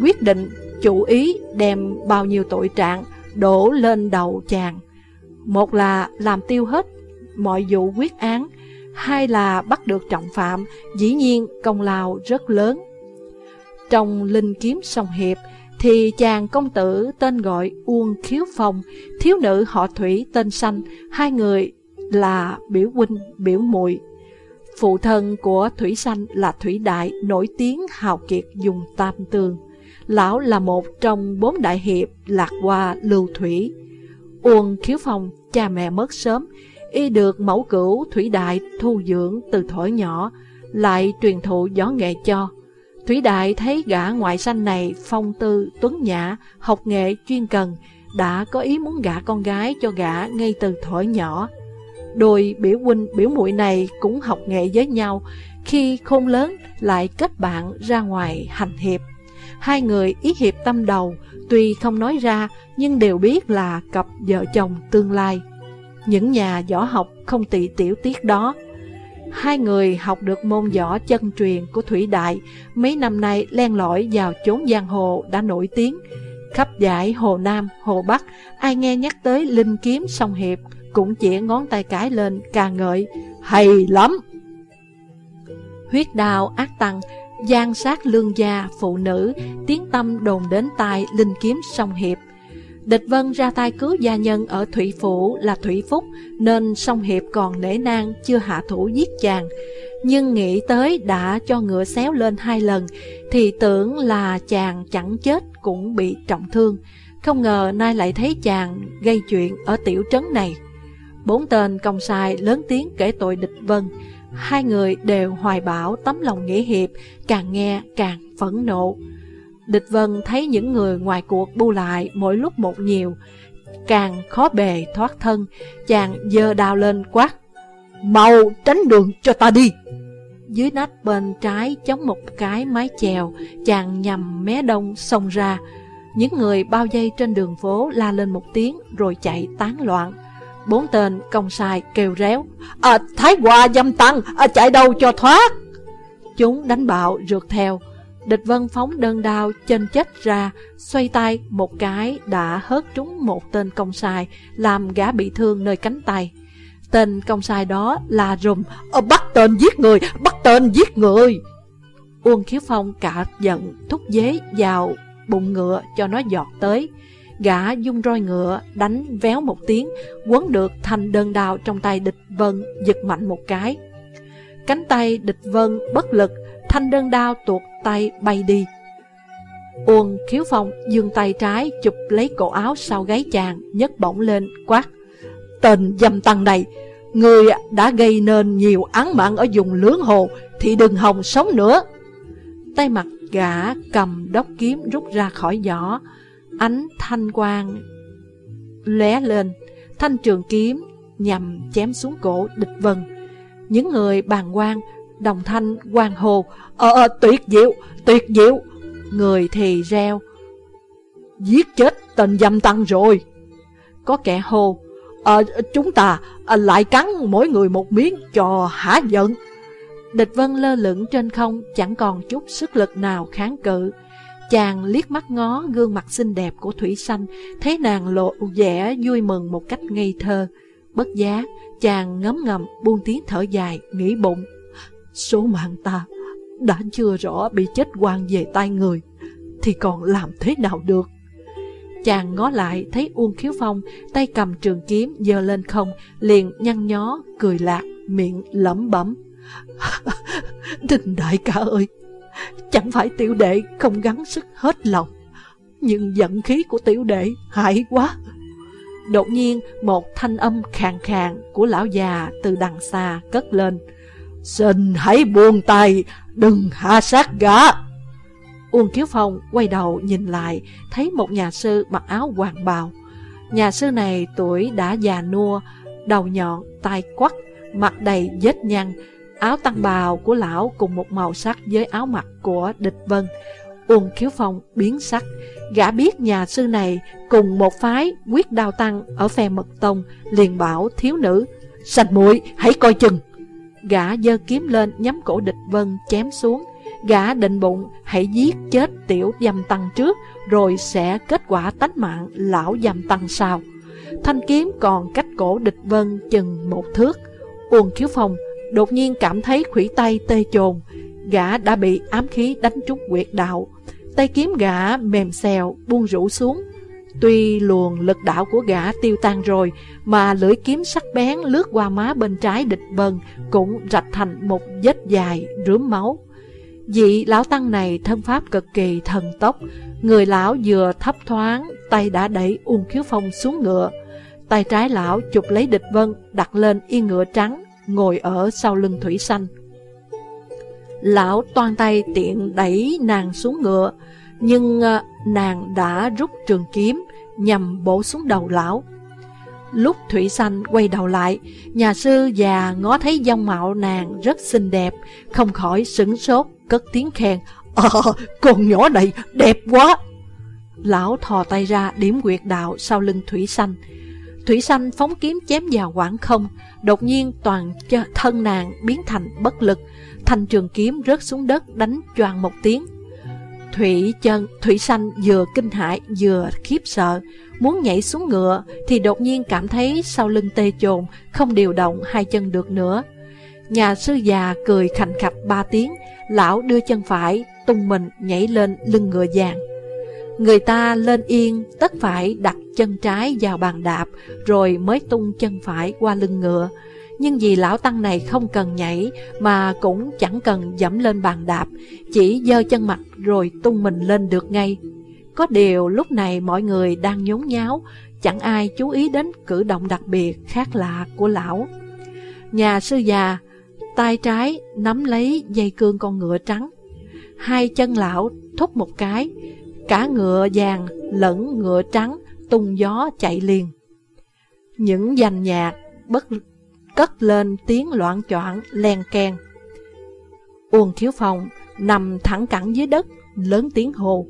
quyết định chủ ý đem bao nhiêu tội trạng đổ lên đầu chàng. Một là làm tiêu hết mọi vụ quyết án, hai là bắt được trọng phạm, dĩ nhiên công lao rất lớn. Trong linh kiếm song hiệp, thì chàng công tử tên gọi Uông Khiếu Phong, thiếu nữ họ Thủy tên Xanh, hai người là biểu huynh, biểu muội Phụ thân của Thủy sanh là Thủy Đại, nổi tiếng hào kiệt dùng tam tường Lão là một trong bốn đại hiệp lạc qua lưu thủy. Uông Khiếu Phong, cha mẹ mất sớm, y được mẫu cửu Thủy Đại thu dưỡng từ thổi nhỏ, lại truyền thụ gió nghệ cho. Thủy Đại thấy gã ngoại sanh này phong tư, tuấn nhã, học nghệ chuyên cần, đã có ý muốn gả con gái cho gã ngay từ thổi nhỏ. Đôi biểu huynh biểu muội này cũng học nghệ với nhau, khi khôn lớn lại kết bạn ra ngoài hành hiệp. Hai người ý hiệp tâm đầu, tuy không nói ra nhưng đều biết là cặp vợ chồng tương lai. Những nhà võ học không tị tiểu tiết đó Hai người học được môn võ chân truyền của Thủy Đại, mấy năm nay len lỏi vào chốn giang hồ đã nổi tiếng. Khắp giải Hồ Nam, Hồ Bắc, ai nghe nhắc tới Linh Kiếm Song Hiệp cũng chỉ ngón tay cái lên ca ngợi, hay lắm. Huyết đào ác tăng, gian sát lương gia, phụ nữ, tiếng tâm đồn đến tai Linh Kiếm Song Hiệp. Địch Vân ra tay cứu gia nhân ở Thủy Phủ là Thủy Phúc Nên song Hiệp còn nể nang chưa hạ thủ giết chàng Nhưng nghĩ tới đã cho ngựa xéo lên hai lần Thì tưởng là chàng chẳng chết cũng bị trọng thương Không ngờ nay lại thấy chàng gây chuyện ở tiểu trấn này Bốn tên công sai lớn tiếng kể tội địch Vân Hai người đều hoài bảo tấm lòng nghĩa hiệp Càng nghe càng phẫn nộ Địch Vân thấy những người ngoài cuộc bu lại mỗi lúc một nhiều, càng khó bề thoát thân, chàng dơ đao lên quát. Mau tránh đường cho ta đi! Dưới nách bên trái chống một cái mái chèo, chàng nhằm mé đông xông ra. Những người bao dây trên đường phố la lên một tiếng rồi chạy tán loạn. Bốn tên công sai kêu réo. À, Thái Hòa dâm tăng, à, chạy đâu cho thoát! Chúng đánh bạo rượt theo. Địch Vân phóng đơn đao chân chết ra, xoay tay một cái đã hớt trúng một tên công sai, làm gã bị thương nơi cánh tay. Tên công sai đó là rùm, à, ờ, bắt tên giết người, bắt tên giết người. Uông Khiếu Phong cả giận thúc dế vào bụng ngựa cho nó giọt tới. Gã dung roi ngựa, đánh véo một tiếng, quấn được thành đơn đao trong tay địch vân, giật mạnh một cái. Cánh tay địch vân bất lực, thanh đơn đao tuột tay bay đi. Uông khiếu phong dương tay trái chụp lấy cổ áo sau gáy chàng, nhấc bổng lên, quát. Tên dâm tăng này, người đã gây nên nhiều án mạng ở vùng lưỡng hồ, thì đừng hòng sống nữa. Tay mặt gã cầm đốc kiếm rút ra khỏi giỏ, ánh thanh quang lóe lên, thanh trường kiếm nhằm chém xuống cổ địch vân. Những người bàn quan đồng thanh quan hồ, ờ ờ tuyệt diệu, tuyệt diệu, người thì reo, giết chết tên dâm tăng rồi. Có kẻ hồ, ờ chúng ta à, lại cắn mỗi người một miếng cho hả giận. Địch vân lơ lửng trên không, chẳng còn chút sức lực nào kháng cự. Chàng liếc mắt ngó gương mặt xinh đẹp của Thủy Sanh, thấy nàng lộ vẻ vui mừng một cách ngây thơ. Bất giá, chàng ngấm ngầm buông tiếng thở dài, nghĩ bụng. Số mạng ta đã chưa rõ bị chết quan về tay người, thì còn làm thế nào được? Chàng ngó lại thấy Uông Khiếu Phong tay cầm trường kiếm giơ lên không, liền nhăn nhó, cười lạc, miệng lẩm bẩm. Đình đại ca ơi, chẳng phải tiểu đệ không gắng sức hết lòng, nhưng giận khí của tiểu đệ hại quá. Đột nhiên một thanh âm khàn khàn của lão già từ đằng xa cất lên. Xin hãy buông tay, đừng hạ sát gã. Uông Kiếu Phong quay đầu nhìn lại, thấy một nhà sư mặc áo hoàng bào. Nhà sư này tuổi đã già nua, đầu nhọn, tai quắt, mặt đầy vết nhăn. Áo tăng bào của lão cùng một màu sắc với áo mặc của địch vân. Uông Khiếu Phong biến sắc, gã biết nhà sư này cùng một phái quyết đao tăng ở phe mật tông, liền bảo thiếu nữ, sạch muội hãy coi chừng. Gã dơ kiếm lên nhắm cổ địch vân chém xuống Gã định bụng hãy giết chết tiểu dâm tăng trước Rồi sẽ kết quả tánh mạng lão dâm tăng sau Thanh kiếm còn cách cổ địch vân chừng một thước Uông khiếu phong đột nhiên cảm thấy khủy tay tê chồn Gã đã bị ám khí đánh trúng quyệt đạo Tay kiếm gã mềm xèo buông rũ xuống Tuy luồng lực đạo của gã tiêu tan rồi, mà lưỡi kiếm sắc bén lướt qua má bên trái địch vân cũng rạch thành một vết dài, rướm máu. Vị lão tăng này thân pháp cực kỳ thần tốc, người lão vừa thấp thoáng, tay đã đẩy Uông Khiếu Phong xuống ngựa. Tay trái lão chụp lấy địch vân, đặt lên yên ngựa trắng, ngồi ở sau lưng thủy xanh. Lão toan tay tiện đẩy nàng xuống ngựa, nhưng ờ, nàng đã rút trường kiếm nhằm bổ xuống đầu lão. Lúc Thủy Xanh quay đầu lại, nhà sư già ngó thấy dông mạo nàng rất xinh đẹp, không khỏi sửng sốt, cất tiếng khen. Ờ, con nhỏ này đẹp quá! Lão thò tay ra điểm quyệt đạo sau lưng Thủy Xanh. Thủy Xanh phóng kiếm chém vào quảng không, đột nhiên toàn thân nàng biến thành bất lực, thanh trường kiếm rớt xuống đất đánh choàng một tiếng, Thủy chân, Thủy Sanh vừa kinh hãi vừa khiếp sợ, muốn nhảy xuống ngựa thì đột nhiên cảm thấy sau lưng tê chồn, không điều động hai chân được nữa. Nhà sư già cười khành khạch ba tiếng, lão đưa chân phải, tung mình nhảy lên lưng ngựa vàng. Người ta lên yên, tất phải đặt chân trái vào bàn đạp, Rồi mới tung chân phải qua lưng ngựa. Nhưng vì lão tăng này không cần nhảy, Mà cũng chẳng cần dẫm lên bàn đạp, Chỉ dơ chân mặt rồi tung mình lên được ngay. Có điều lúc này mọi người đang nhốn nháo, Chẳng ai chú ý đến cử động đặc biệt khác lạ của lão. Nhà sư già, tay trái nắm lấy dây cương con ngựa trắng. Hai chân lão thúc một cái Cả ngựa vàng, lẫn ngựa trắng tung gió chạy liền. Những danh nhạc bất, cất lên tiếng loạn choạng len keng. Uông thiếu phòng nằm thẳng cẳng dưới đất, Lớn tiếng hồ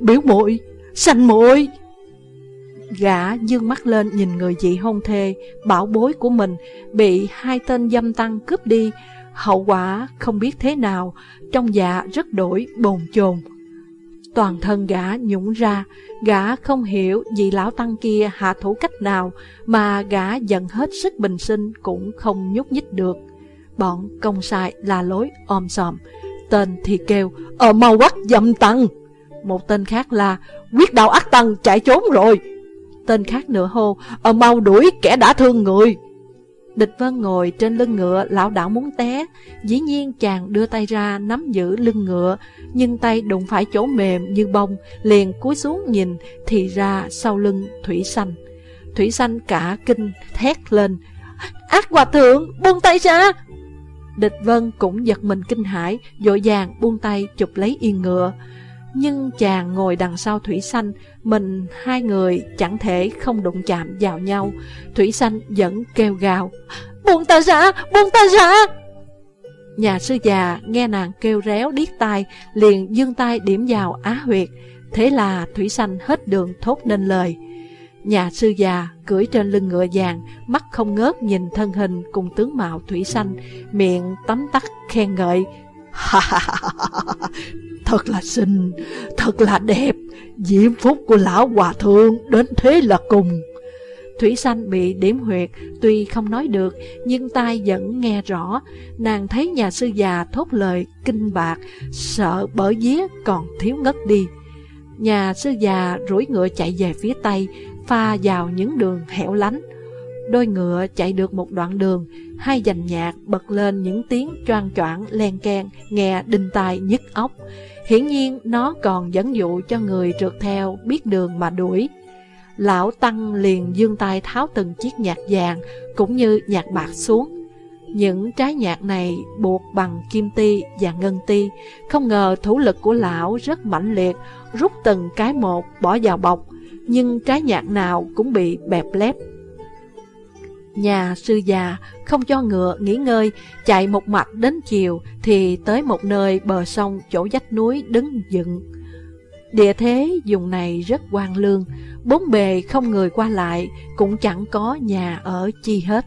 Biểu muội, sanh muội! Gã dương mắt lên nhìn người dị hôn thê, Bảo bối của mình Bị hai tên dâm tăng cướp đi. Hậu quả không biết thế nào, Trong dạ rất đổi bồn chồn. Toàn thân gã nhũng ra, Gã không hiểu vị lão tăng kia hạ thủ cách nào Mà gã giận hết sức bình sinh Cũng không nhúc nhích được. Bọn công sai là lối om sòm, Tên thì kêu Ở mau quắc dâm tăng Một tên khác là Quyết đạo ác tăng chạy trốn rồi! Tên khác nữa hô Ở mau đuổi kẻ đã thương người! Địch Vân ngồi trên lưng ngựa, lão đảo muốn té. Dĩ nhiên chàng đưa tay ra nắm giữ lưng ngựa, Nhưng tay đụng phải chỗ mềm như bông, Liền cúi xuống nhìn Thì ra sau lưng Thủy Xanh Thủy Xanh cả kinh thét lên, Ác hòa thượng, buông tay ra! Địch Vân cũng giật mình kinh hãi Dội vàng buông tay chụp lấy yên ngựa nhưng chàng ngồi đằng sau Thủy Xanh, mình hai người chẳng thể không đụng chạm vào nhau. Thủy Xanh vẫn kêu gào, buông ta ra, buông ta ra. Nhà sư già nghe nàng kêu réo điếc tai, liền dương tay điểm vào á huyệt. Thế là Thủy Xanh hết đường thốt nên lời. Nhà sư già cưỡi trên lưng ngựa vàng, mắt không ngớt nhìn thân hình cùng tướng mạo Thủy Xanh, miệng tấm tắc khen ngợi. Thật là xinh, thật là đẹp. Diễm phúc của lão hòa thượng đến thế là cùng. Thủy Sanh bị điểm huyệt Tuy không nói được Nhưng tai vẫn nghe rõ. Nàng thấy nhà sư già thốt lời kinh bạc Sợ bở vía còn thiếu ngất đi. Nhà sư già rủi ngựa chạy về phía tây Pha vào những đường hẻo lánh. Đôi ngựa chạy được một đoạn đường, Hai dành nhạc bật lên những tiếng choang choảng, len keng, Nghe đinh tai nhức óc. Hiển nhiên, nó còn dẫn dụ cho người trượt theo biết đường mà đuổi. Lão Tăng liền dương tay tháo từng chiếc nhạc vàng cũng như nhạc bạc xuống. Những trái nhạc này buộc bằng kim ti và ngân ti. Không ngờ thủ lực của lão rất mạnh liệt, Rút từng cái một bỏ vào bọc, Nhưng trái nhạc nào cũng bị bẹp lép. Nhà sư già không cho ngựa nghỉ ngơi, chạy một mạch đến chiều thì tới một nơi bờ sông chỗ dách núi đứng dựng. Địa thế dùng này rất quan lương, bốn bề không người qua lại, cũng chẳng có nhà ở chi hết.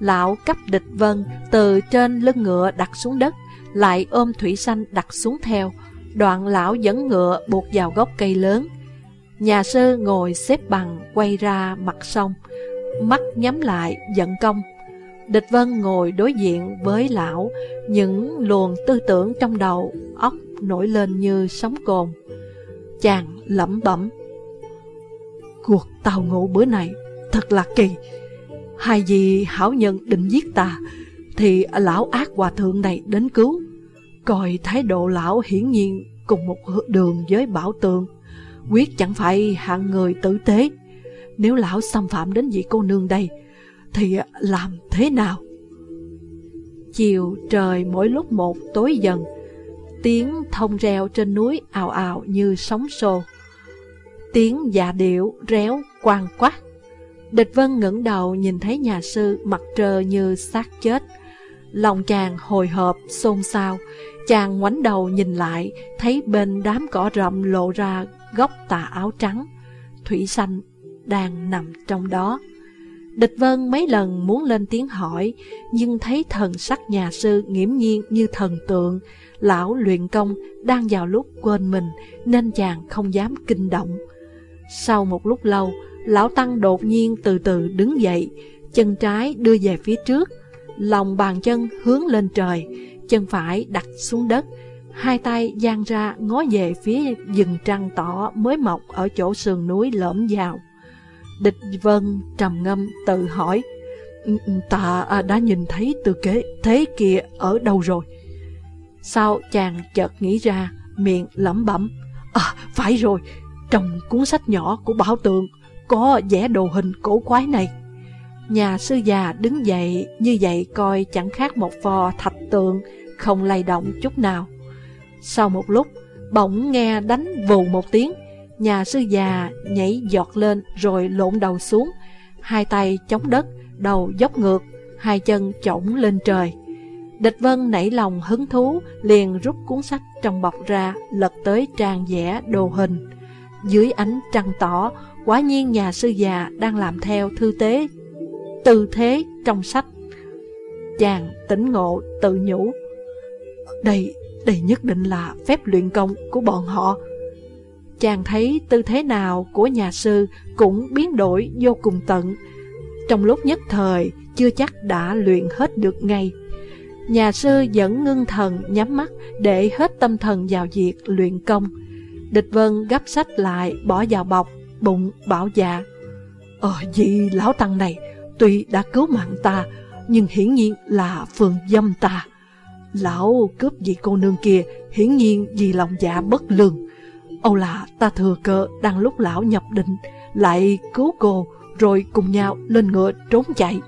Lão cấp địch vân từ trên lưng ngựa đặt xuống đất, lại ôm thủy xanh đặt xuống theo. Đoạn lão dẫn ngựa buộc vào gốc cây lớn. Nhà sư ngồi xếp bằng quay ra mặt sông, mắt nhắm lại giận công. Địch Vân ngồi đối diện với lão, những luồng tư tưởng trong đầu, óc nổi lên như sóng cồn. Chàng lẩm bẩm. Cuộc tàu ngộ bữa này thật là kỳ. Hai gì hảo nhân định giết ta, thì lão ác hòa thượng này đến cứu. Coi thái độ lão hiển nhiên cùng một đường với bảo tường, quyết chẳng phải hạng người tử tế. Nếu lão xâm phạm đến vị cô nương đây Thì làm thế nào? Chiều trời mỗi lúc một tối dần Tiếng thông reo trên núi ào ào như sóng xô. Tiếng dạ điệu réo quang quát. Địch Vân ngẩng đầu nhìn thấy nhà sư mặt trơ như xác chết. Lòng chàng hồi hộp, xôn xao. Chàng ngoảnh đầu nhìn lại Thấy bên đám cỏ rậm lộ ra góc tà áo trắng. Thủy xanh đang nằm trong đó. Địch Vân mấy lần muốn lên tiếng hỏi, nhưng thấy thần sắc nhà sư nghiễm nhiên như thần tượng, lão luyện công đang vào lúc quên mình nên chàng không dám kinh động. Sau một lúc lâu, lão Tăng đột nhiên từ từ đứng dậy, chân trái đưa về phía trước, lòng bàn chân hướng lên trời, chân phải đặt xuống đất, Hai tay giang ra ngó về phía rừng trăng tỏ mới mọc ở chỗ sườn núi lõm vào. Địch Vân trầm ngâm tự hỏi, ừ, ừ, ta à, đã nhìn thấy từ kế thế kia ở đâu rồi? sao chàng chợt nghĩ ra, miệng lẩm bẩm, à phải rồi, trong cuốn sách nhỏ của Bảo Tượng có vẽ đồ hình cổ quái này. Nhà sư già đứng dậy như vậy coi chẳng khác một pho thạch tượng, không lay động chút nào. Sau một lúc, bỗng nghe đánh vù một tiếng, nhà sư già nhảy giọt lên rồi lộn đầu xuống, hai tay chống đất, đầu dốc ngược, hai chân chổng lên trời. Địch Vân nảy lòng hứng thú, liền rút cuốn sách trong bọc ra, lật tới trang vẽ đồ hình. Dưới ánh trăng tỏ, quả nhiên nhà sư già đang làm theo thư tế, tư thế trong sách. Chàng tỉnh ngộ tự nhủ. Đây, đây nhất định là phép luyện công của bọn họ. Chàng thấy tư thế nào của nhà sư cũng biến đổi vô cùng tận. Trong lúc nhất thời, chưa chắc đã luyện hết được ngay. Nhà sư vẫn ngưng thần nhắm mắt để hết tâm thần vào việc luyện công. Địch Vân gấp sách lại bỏ vào bọc, bụng bảo dạ. Ờ vị lão tăng này tuy đã cứu mạng ta, nhưng hiển nhiên là phường dâm ta. Lão cướp vị cô nương kia hiển nhiên vì lòng dạ bất lương. Âu là ta thừa cơ đang lúc lão nhập định, lại cứu cô rồi cùng nhau lên ngựa trốn chạy.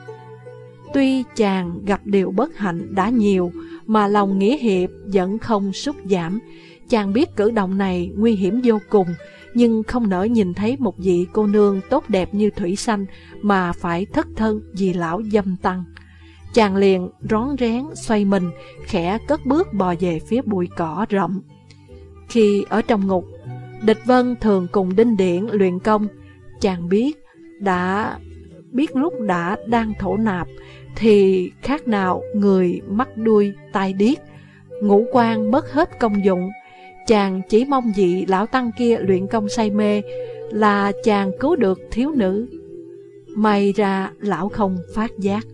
Tuy chàng gặp điều bất hạnh đã nhiều, mà lòng nghĩa hiệp vẫn không sút giảm. Chàng biết cử động này nguy hiểm vô cùng, nhưng không nỡ nhìn thấy một vị cô nương tốt đẹp như Thủy Sanh mà phải thất thân vì lão dâm tăng. Chàng liền rón rén xoay mình, khẽ cất bước bò về phía bụi cỏ rậm. Khi ở trong ngục, Địch Vân thường cùng Đinh Điển luyện công. Chàng biết đã biết lúc đã đang thổ nạp thì khác nào người mắt đuôi tai điếc, ngũ quan mất hết công dụng. Chàng chỉ mong dị lão tăng kia luyện công say mê là chàng cứu được thiếu nữ. May ra lão không phát giác.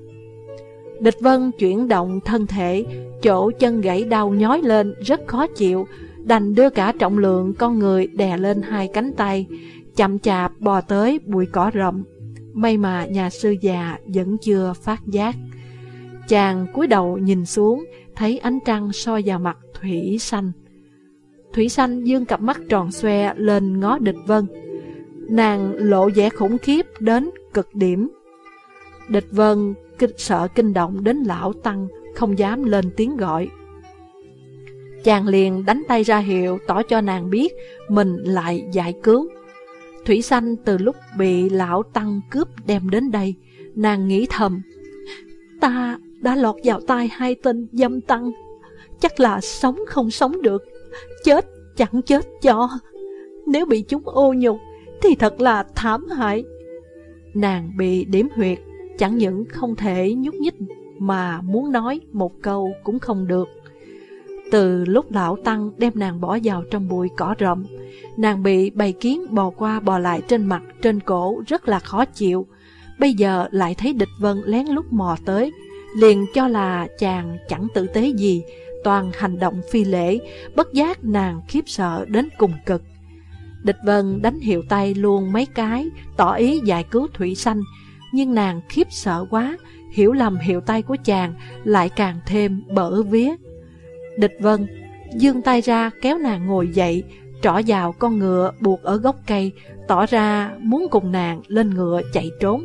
Địch Vân chuyển động thân thể, chỗ chân gãy đau nhói lên rất khó chịu, đành đưa cả trọng lượng con người đè lên hai cánh tay, chậm chạp bò tới bụi cỏ rậm. May mà nhà sư già vẫn chưa phát giác. Chàng cúi đầu nhìn xuống, thấy ánh trăng soi vào mặt Thủy Xanh. Thủy Xanh dương cặp mắt tròn xoe lên ngó địch vân. Nàng lộ vẻ khủng khiếp đến cực điểm. Địch vân kinh sợ kinh động đến lão tăng, không dám lên tiếng gọi. Chàng liền đánh tay ra hiệu tỏ cho nàng biết mình lại giải cứu. Thủy Xanh từ lúc bị lão tăng cướp đem đến đây, nàng nghĩ thầm, ta đã lọt vào tay hai tên dâm tăng, chắc là sống không sống được, chết chẳng chết cho. Nếu bị chúng ô nhục thì thật là thảm hại. Nàng bị điểm huyệt, chẳng những không thể nhúc nhích mà muốn nói một câu cũng không được. Từ lúc lão Tăng đem nàng bỏ vào trong bụi cỏ rậm, nàng bị bầy kiến bò qua bò lại trên mặt, trên cổ rất là khó chịu. Bây giờ lại thấy địch vân lén lút mò tới, liền cho là chàng chẳng tử tế gì, toàn hành động phi lễ, bất giác nàng khiếp sợ đến cùng cực. Địch vân đánh hiệu tay luôn mấy cái, tỏ ý giải cứu Thủy Sanh, nhưng nàng khiếp sợ quá, hiểu lầm hiệu tay của chàng lại càng thêm bở vía. Địch Vân dương tay ra kéo nàng ngồi dậy, trỏ vào con ngựa buộc ở gốc cây, tỏ ra muốn cùng nàng lên ngựa chạy trốn.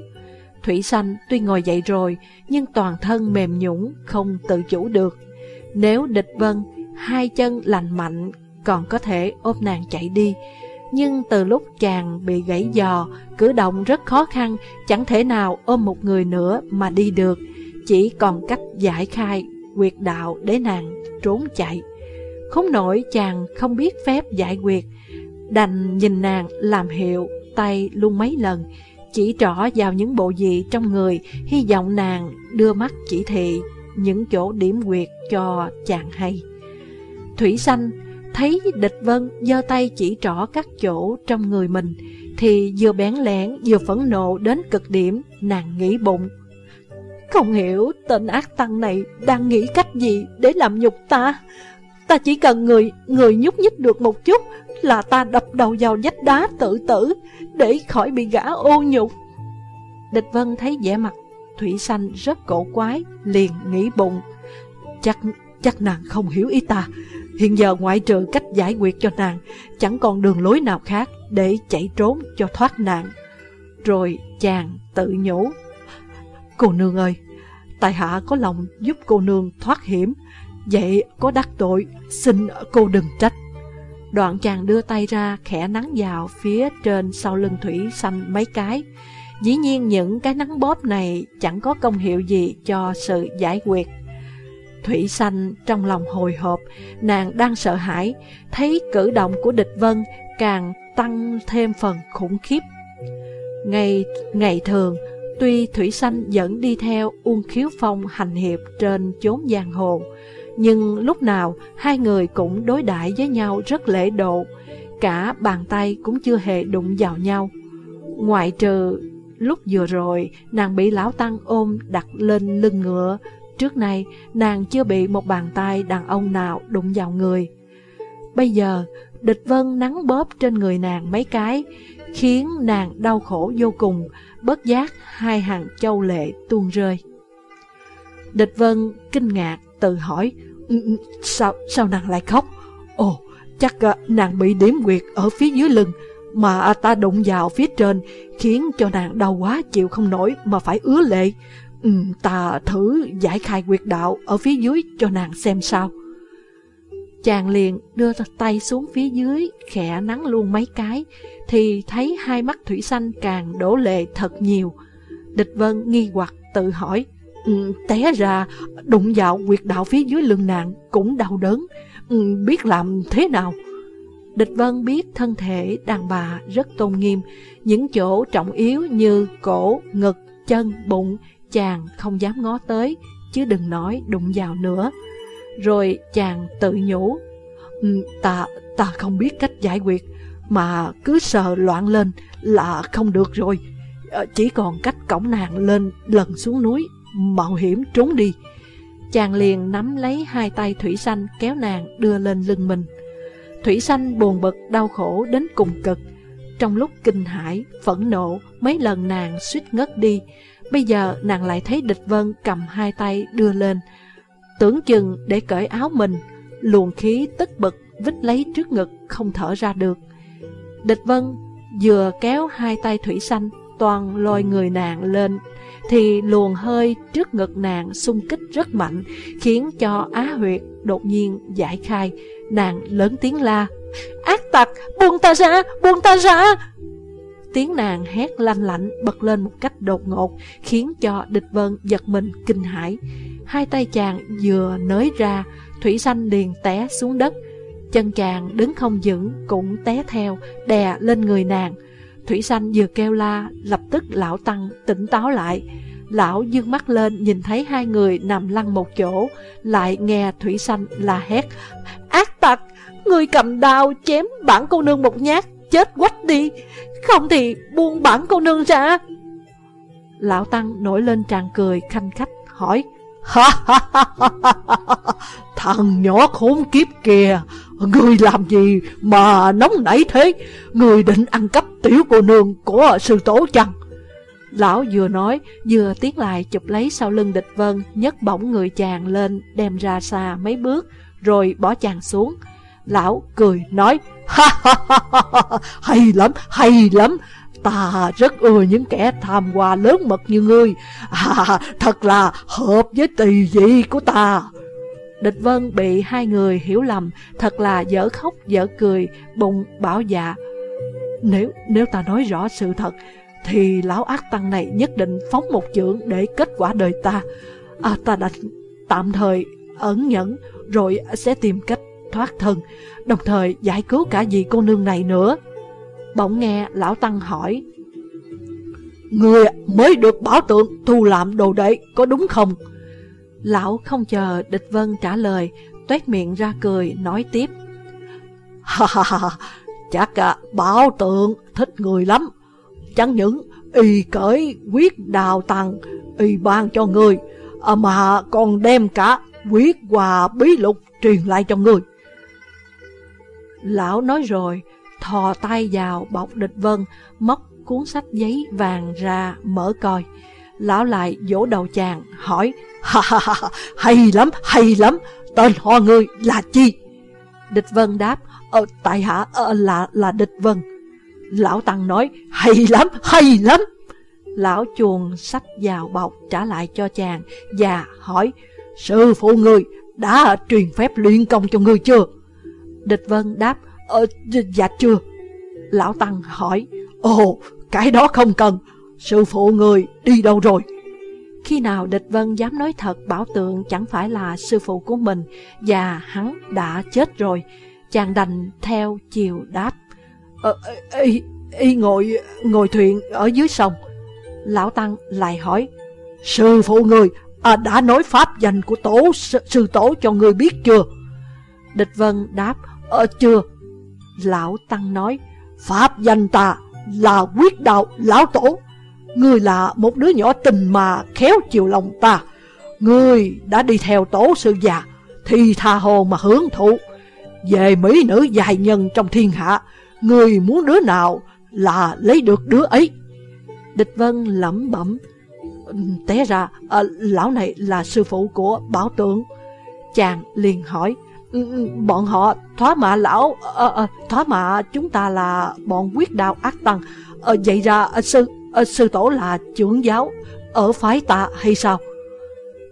Thủy Sanh tuy ngồi dậy rồi, nhưng toàn thân mềm nhũng, không tự chủ được. Nếu địch vân, hai chân lành mạnh, còn có thể ôm nàng chạy đi. Nhưng từ lúc chàng bị gãy giò, cử động rất khó khăn, chẳng thể nào ôm một người nữa mà đi được. Chỉ còn cách giải khai quyệt đạo để nàng trốn chạy. Không nổi chàng không biết phép giải quyệt, đành nhìn nàng làm hiệu tay luôn mấy lần, chỉ trỏ vào những bộ gì trong người, hy vọng nàng đưa mắt chỉ thị những chỗ điểm quyệt cho chàng hay. Thủy Sanh thấy địch vân giơ tay chỉ trỏ các chỗ trong người mình, thì vừa bén lẽn vừa phẫn nộ đến cực điểm, nàng nghĩ bụng. Không hiểu tên ác tăng này đang nghĩ cách gì để làm nhục ta. ta chỉ cần người người nhúc nhích được một chút là ta đập đầu vào vách đá tự tử để khỏi bị gã ô nhục. Địch Vân thấy vẻ mặt Thủy Sanh rất cổ quái, liền nghĩ bụng. Chắc chắc nàng không hiểu ý ta. Hiện giờ ngoại trừ cách giải quyết cho nàng, chẳng còn đường lối nào khác để chạy trốn cho thoát nạn. Rồi chàng tự nhủ. Cô nương ơi, tài hạ có lòng giúp cô nương thoát hiểm, vậy có đắc tội, xin cô đừng trách. Đoạn chàng đưa tay ra khẽ nắng vào phía trên sau lưng Thủy xanh mấy cái. Dĩ nhiên những cái nắng bóp này chẳng có công hiệu gì cho sự giải quyết. Thủy xanh trong lòng hồi hộp, nàng đang sợ hãi, thấy cử động của địch vân càng tăng thêm phần khủng khiếp. Ngày, ngày thường, tuy Thủy Sanh vẫn đi theo Uông Khiếu Phong hành hiệp trên chốn giang hồ, nhưng lúc nào hai người cũng đối đãi với nhau rất lễ độ, cả bàn tay cũng chưa hề đụng vào nhau. Ngoại trừ lúc vừa rồi nàng bị lão tăng ôm đặt lên lưng ngựa, trước nay nàng chưa bị một bàn tay đàn ông nào đụng vào người. Bây giờ, địch vân nắng bóp trên người nàng mấy cái, khiến nàng đau khổ vô cùng, bất giác hai hàng châu lệ tuôn rơi. Địch vân kinh ngạc tự hỏi, ừ, ừ, sao, sao nàng lại khóc? Ồ, chắc à, nàng bị điểm quyệt ở phía dưới lưng, mà à, ta đụng vào phía trên, khiến cho nàng đau quá chịu không nổi mà phải ứa lệ. Ừ, ta thử giải khai quyệt đạo ở phía dưới cho nàng xem sao. Chàng liền đưa tay xuống phía dưới, khẽ nắng luôn mấy cái, thì thấy hai mắt thủy xanh càng đổ lệ thật nhiều. Địch Vân nghi hoặc tự hỏi, ừ, té ra đụng vào quyệt đạo phía dưới lưng nàng cũng đau đớn, ừ, biết làm thế nào? Địch Vân biết thân thể đàn bà rất tôn nghiêm, những chỗ trọng yếu như cổ, ngực, chân, bụng, chàng không dám ngó tới, chứ đừng nói đụng vào nữa. Rồi chàng tự nhủ, ừ, ta, ta không biết cách giải quyết, mà cứ sợ loạn lên là không được rồi. Ờ, chỉ còn cách cổng nàng lên lần xuống núi, mạo hiểm trốn đi. Chàng liền nắm lấy hai tay Thủy Xanh kéo nàng đưa lên lưng mình. Thủy Xanh buồn bực đau khổ đến cùng cực. Trong lúc kinh hãi, phẫn nộ, mấy lần nàng suýt ngất đi. Bây giờ nàng lại thấy địch vân cầm hai tay đưa lên. Tưởng chừng để cởi áo mình, luồng khí tức bực vít lấy trước ngực không thở ra được. Địch vân vừa kéo hai tay thủy xanh toàn lôi người nàng lên thì luồng hơi trước ngực nàng xung kích rất mạnh khiến cho á huyệt đột nhiên giải khai nàng lớn tiếng la ác tặc buông ta ra buông ta ra tiếng nàng hét lanh lạnh bật lên một cách đột ngột khiến cho địch vân giật mình kinh hãi hai tay chàng vừa nới ra thủy xanh liền té xuống đất chân chàng đứng không vững cũng té theo đè lên người nàng Thủy xanh vừa kêu la, lập tức lão Tăng tỉnh táo lại. Lão dương mắt lên nhìn thấy hai người nằm lăn một chỗ, lại nghe Thủy Xanh la hét. Ác tặc, người cầm đao chém bản cô nương một nhát, chết quách đi, không thì buông bản cô nương ra. Lão Tăng nổi lên tràn cười khanh khách hỏi, Thằng nhỏ khốn kiếp kìa Người làm gì mà nóng nảy thế? Người định ăn cắp tiểu cô nương của sư tổ chăng? Lão vừa nói Vừa tiến lại chụp lấy sau lưng địch vân nhấc bổng người chàng lên Đem ra xa mấy bước Rồi bỏ chàng xuống. Lão cười nói ha ha ha ha Hay lắm hay lắm. Ta rất ưa những kẻ tham hoa lớn mật như ngươi. À, Thật là hợp với tùy vị của ta. Địch Vân bị hai người hiểu lầm Thật là dở khóc dở cười Bụng bảo dạ. Nếu nếu ta nói rõ sự thật Thì lão ác tăng này nhất định phóng một chưởng Để kết quả đời ta. À, Ta đã tạm thời ẩn nhẫn Rồi sẽ tìm cách thoát thân Đồng thời giải cứu cả vị cô nương này nữa. Bỗng nghe lão Tăng hỏi Người mới được bảo tượng thu làm đồ đệ có đúng không? Lão không chờ địch vân trả lời Tuét miệng ra cười nói tiếp Ha ha ha Chắc à, bảo tượng thích người lắm. Chẳng những y cởi quyết đào tăng Y ban cho người à, Mà còn đem cả quyết quà bí lục truyền lại cho người. Lão nói rồi, thò tay vào bọc địch vân, móc cuốn sách giấy vàng ra mở coi. Lão lại vỗ đầu chàng, hỏi, ha ha ha, hay lắm, hay lắm, tên họ người là chi? Địch vân đáp, ờ, tại hạ ờ, là là địch vân. Lão Tăng nói, hay lắm, hay lắm. Lão chuồn sách vào bọc trả lại cho chàng và hỏi, sư phụ người đã truyền phép luyện công cho người chưa? Địch Vân đáp, ờ, dạ, dạ chưa. Lão Tăng hỏi, ồ, cái đó không cần, sư phụ người đi đâu rồi? Khi nào địch vân dám nói thật bảo tượng chẳng phải là sư phụ của mình và hắn đã chết rồi, chàng đành theo chiều đáp. Ờ, y, y ngồi, ngồi thuyền ở dưới sông. Lão Tăng lại hỏi, sư phụ người à, đã nói pháp danh của tổ sư, sư tổ cho người biết chưa? Địch Vân đáp, ờ, chưa. Lão Tăng nói, pháp danh ta là quyết đạo lão tổ. Ngươi là một đứa nhỏ tình mà khéo chiều lòng ta. Ngươi đã đi theo tổ sư già, thì tha hồ mà hưởng thụ. Về mỹ nữ dài nhân trong thiên hạ, ngươi muốn đứa nào là lấy được đứa ấy. Địch Vân lẩm bẩm, té ra à, lão này là sư phụ của bảo tượng. Chàng liền hỏi, Ừ, ừ, bọn họ thoá mạ lão, à, à, thoá mạ chúng ta là bọn quyết đạo ác tăng. À, vậy ra à, sư à, sư tổ là trưởng giáo ở phái ta hay sao?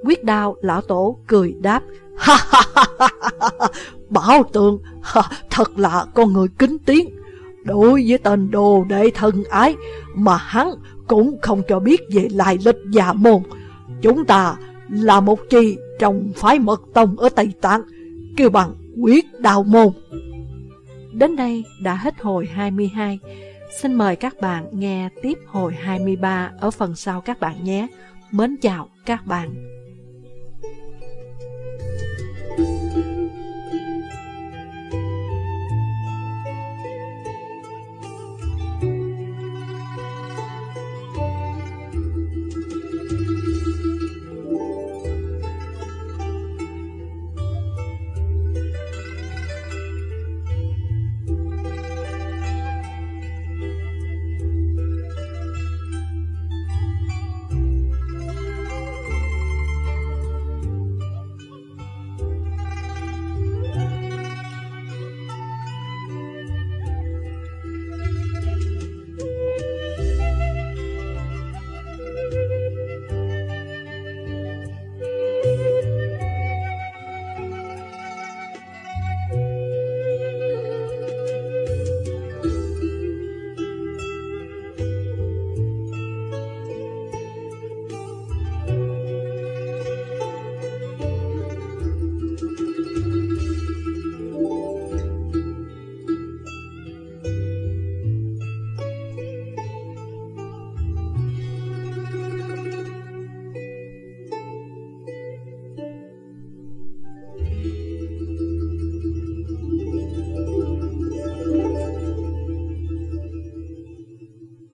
Quyết đao lão tổ cười đáp, ha ha ha ha bảo tượng, thật là con người kính tiếng. Đối với tên đồ đệ thân ái mà hắn cũng không cho biết về lai lịch già môn. Chúng ta là một chi trong phái mật tông ở Tây Tạng, kêu bằng quyết đạo môn. Đến đây đã hết hồi 22. Xin mời các bạn nghe tiếp hồi 23 ở phần sau các bạn nhé. Mến chào các bạn.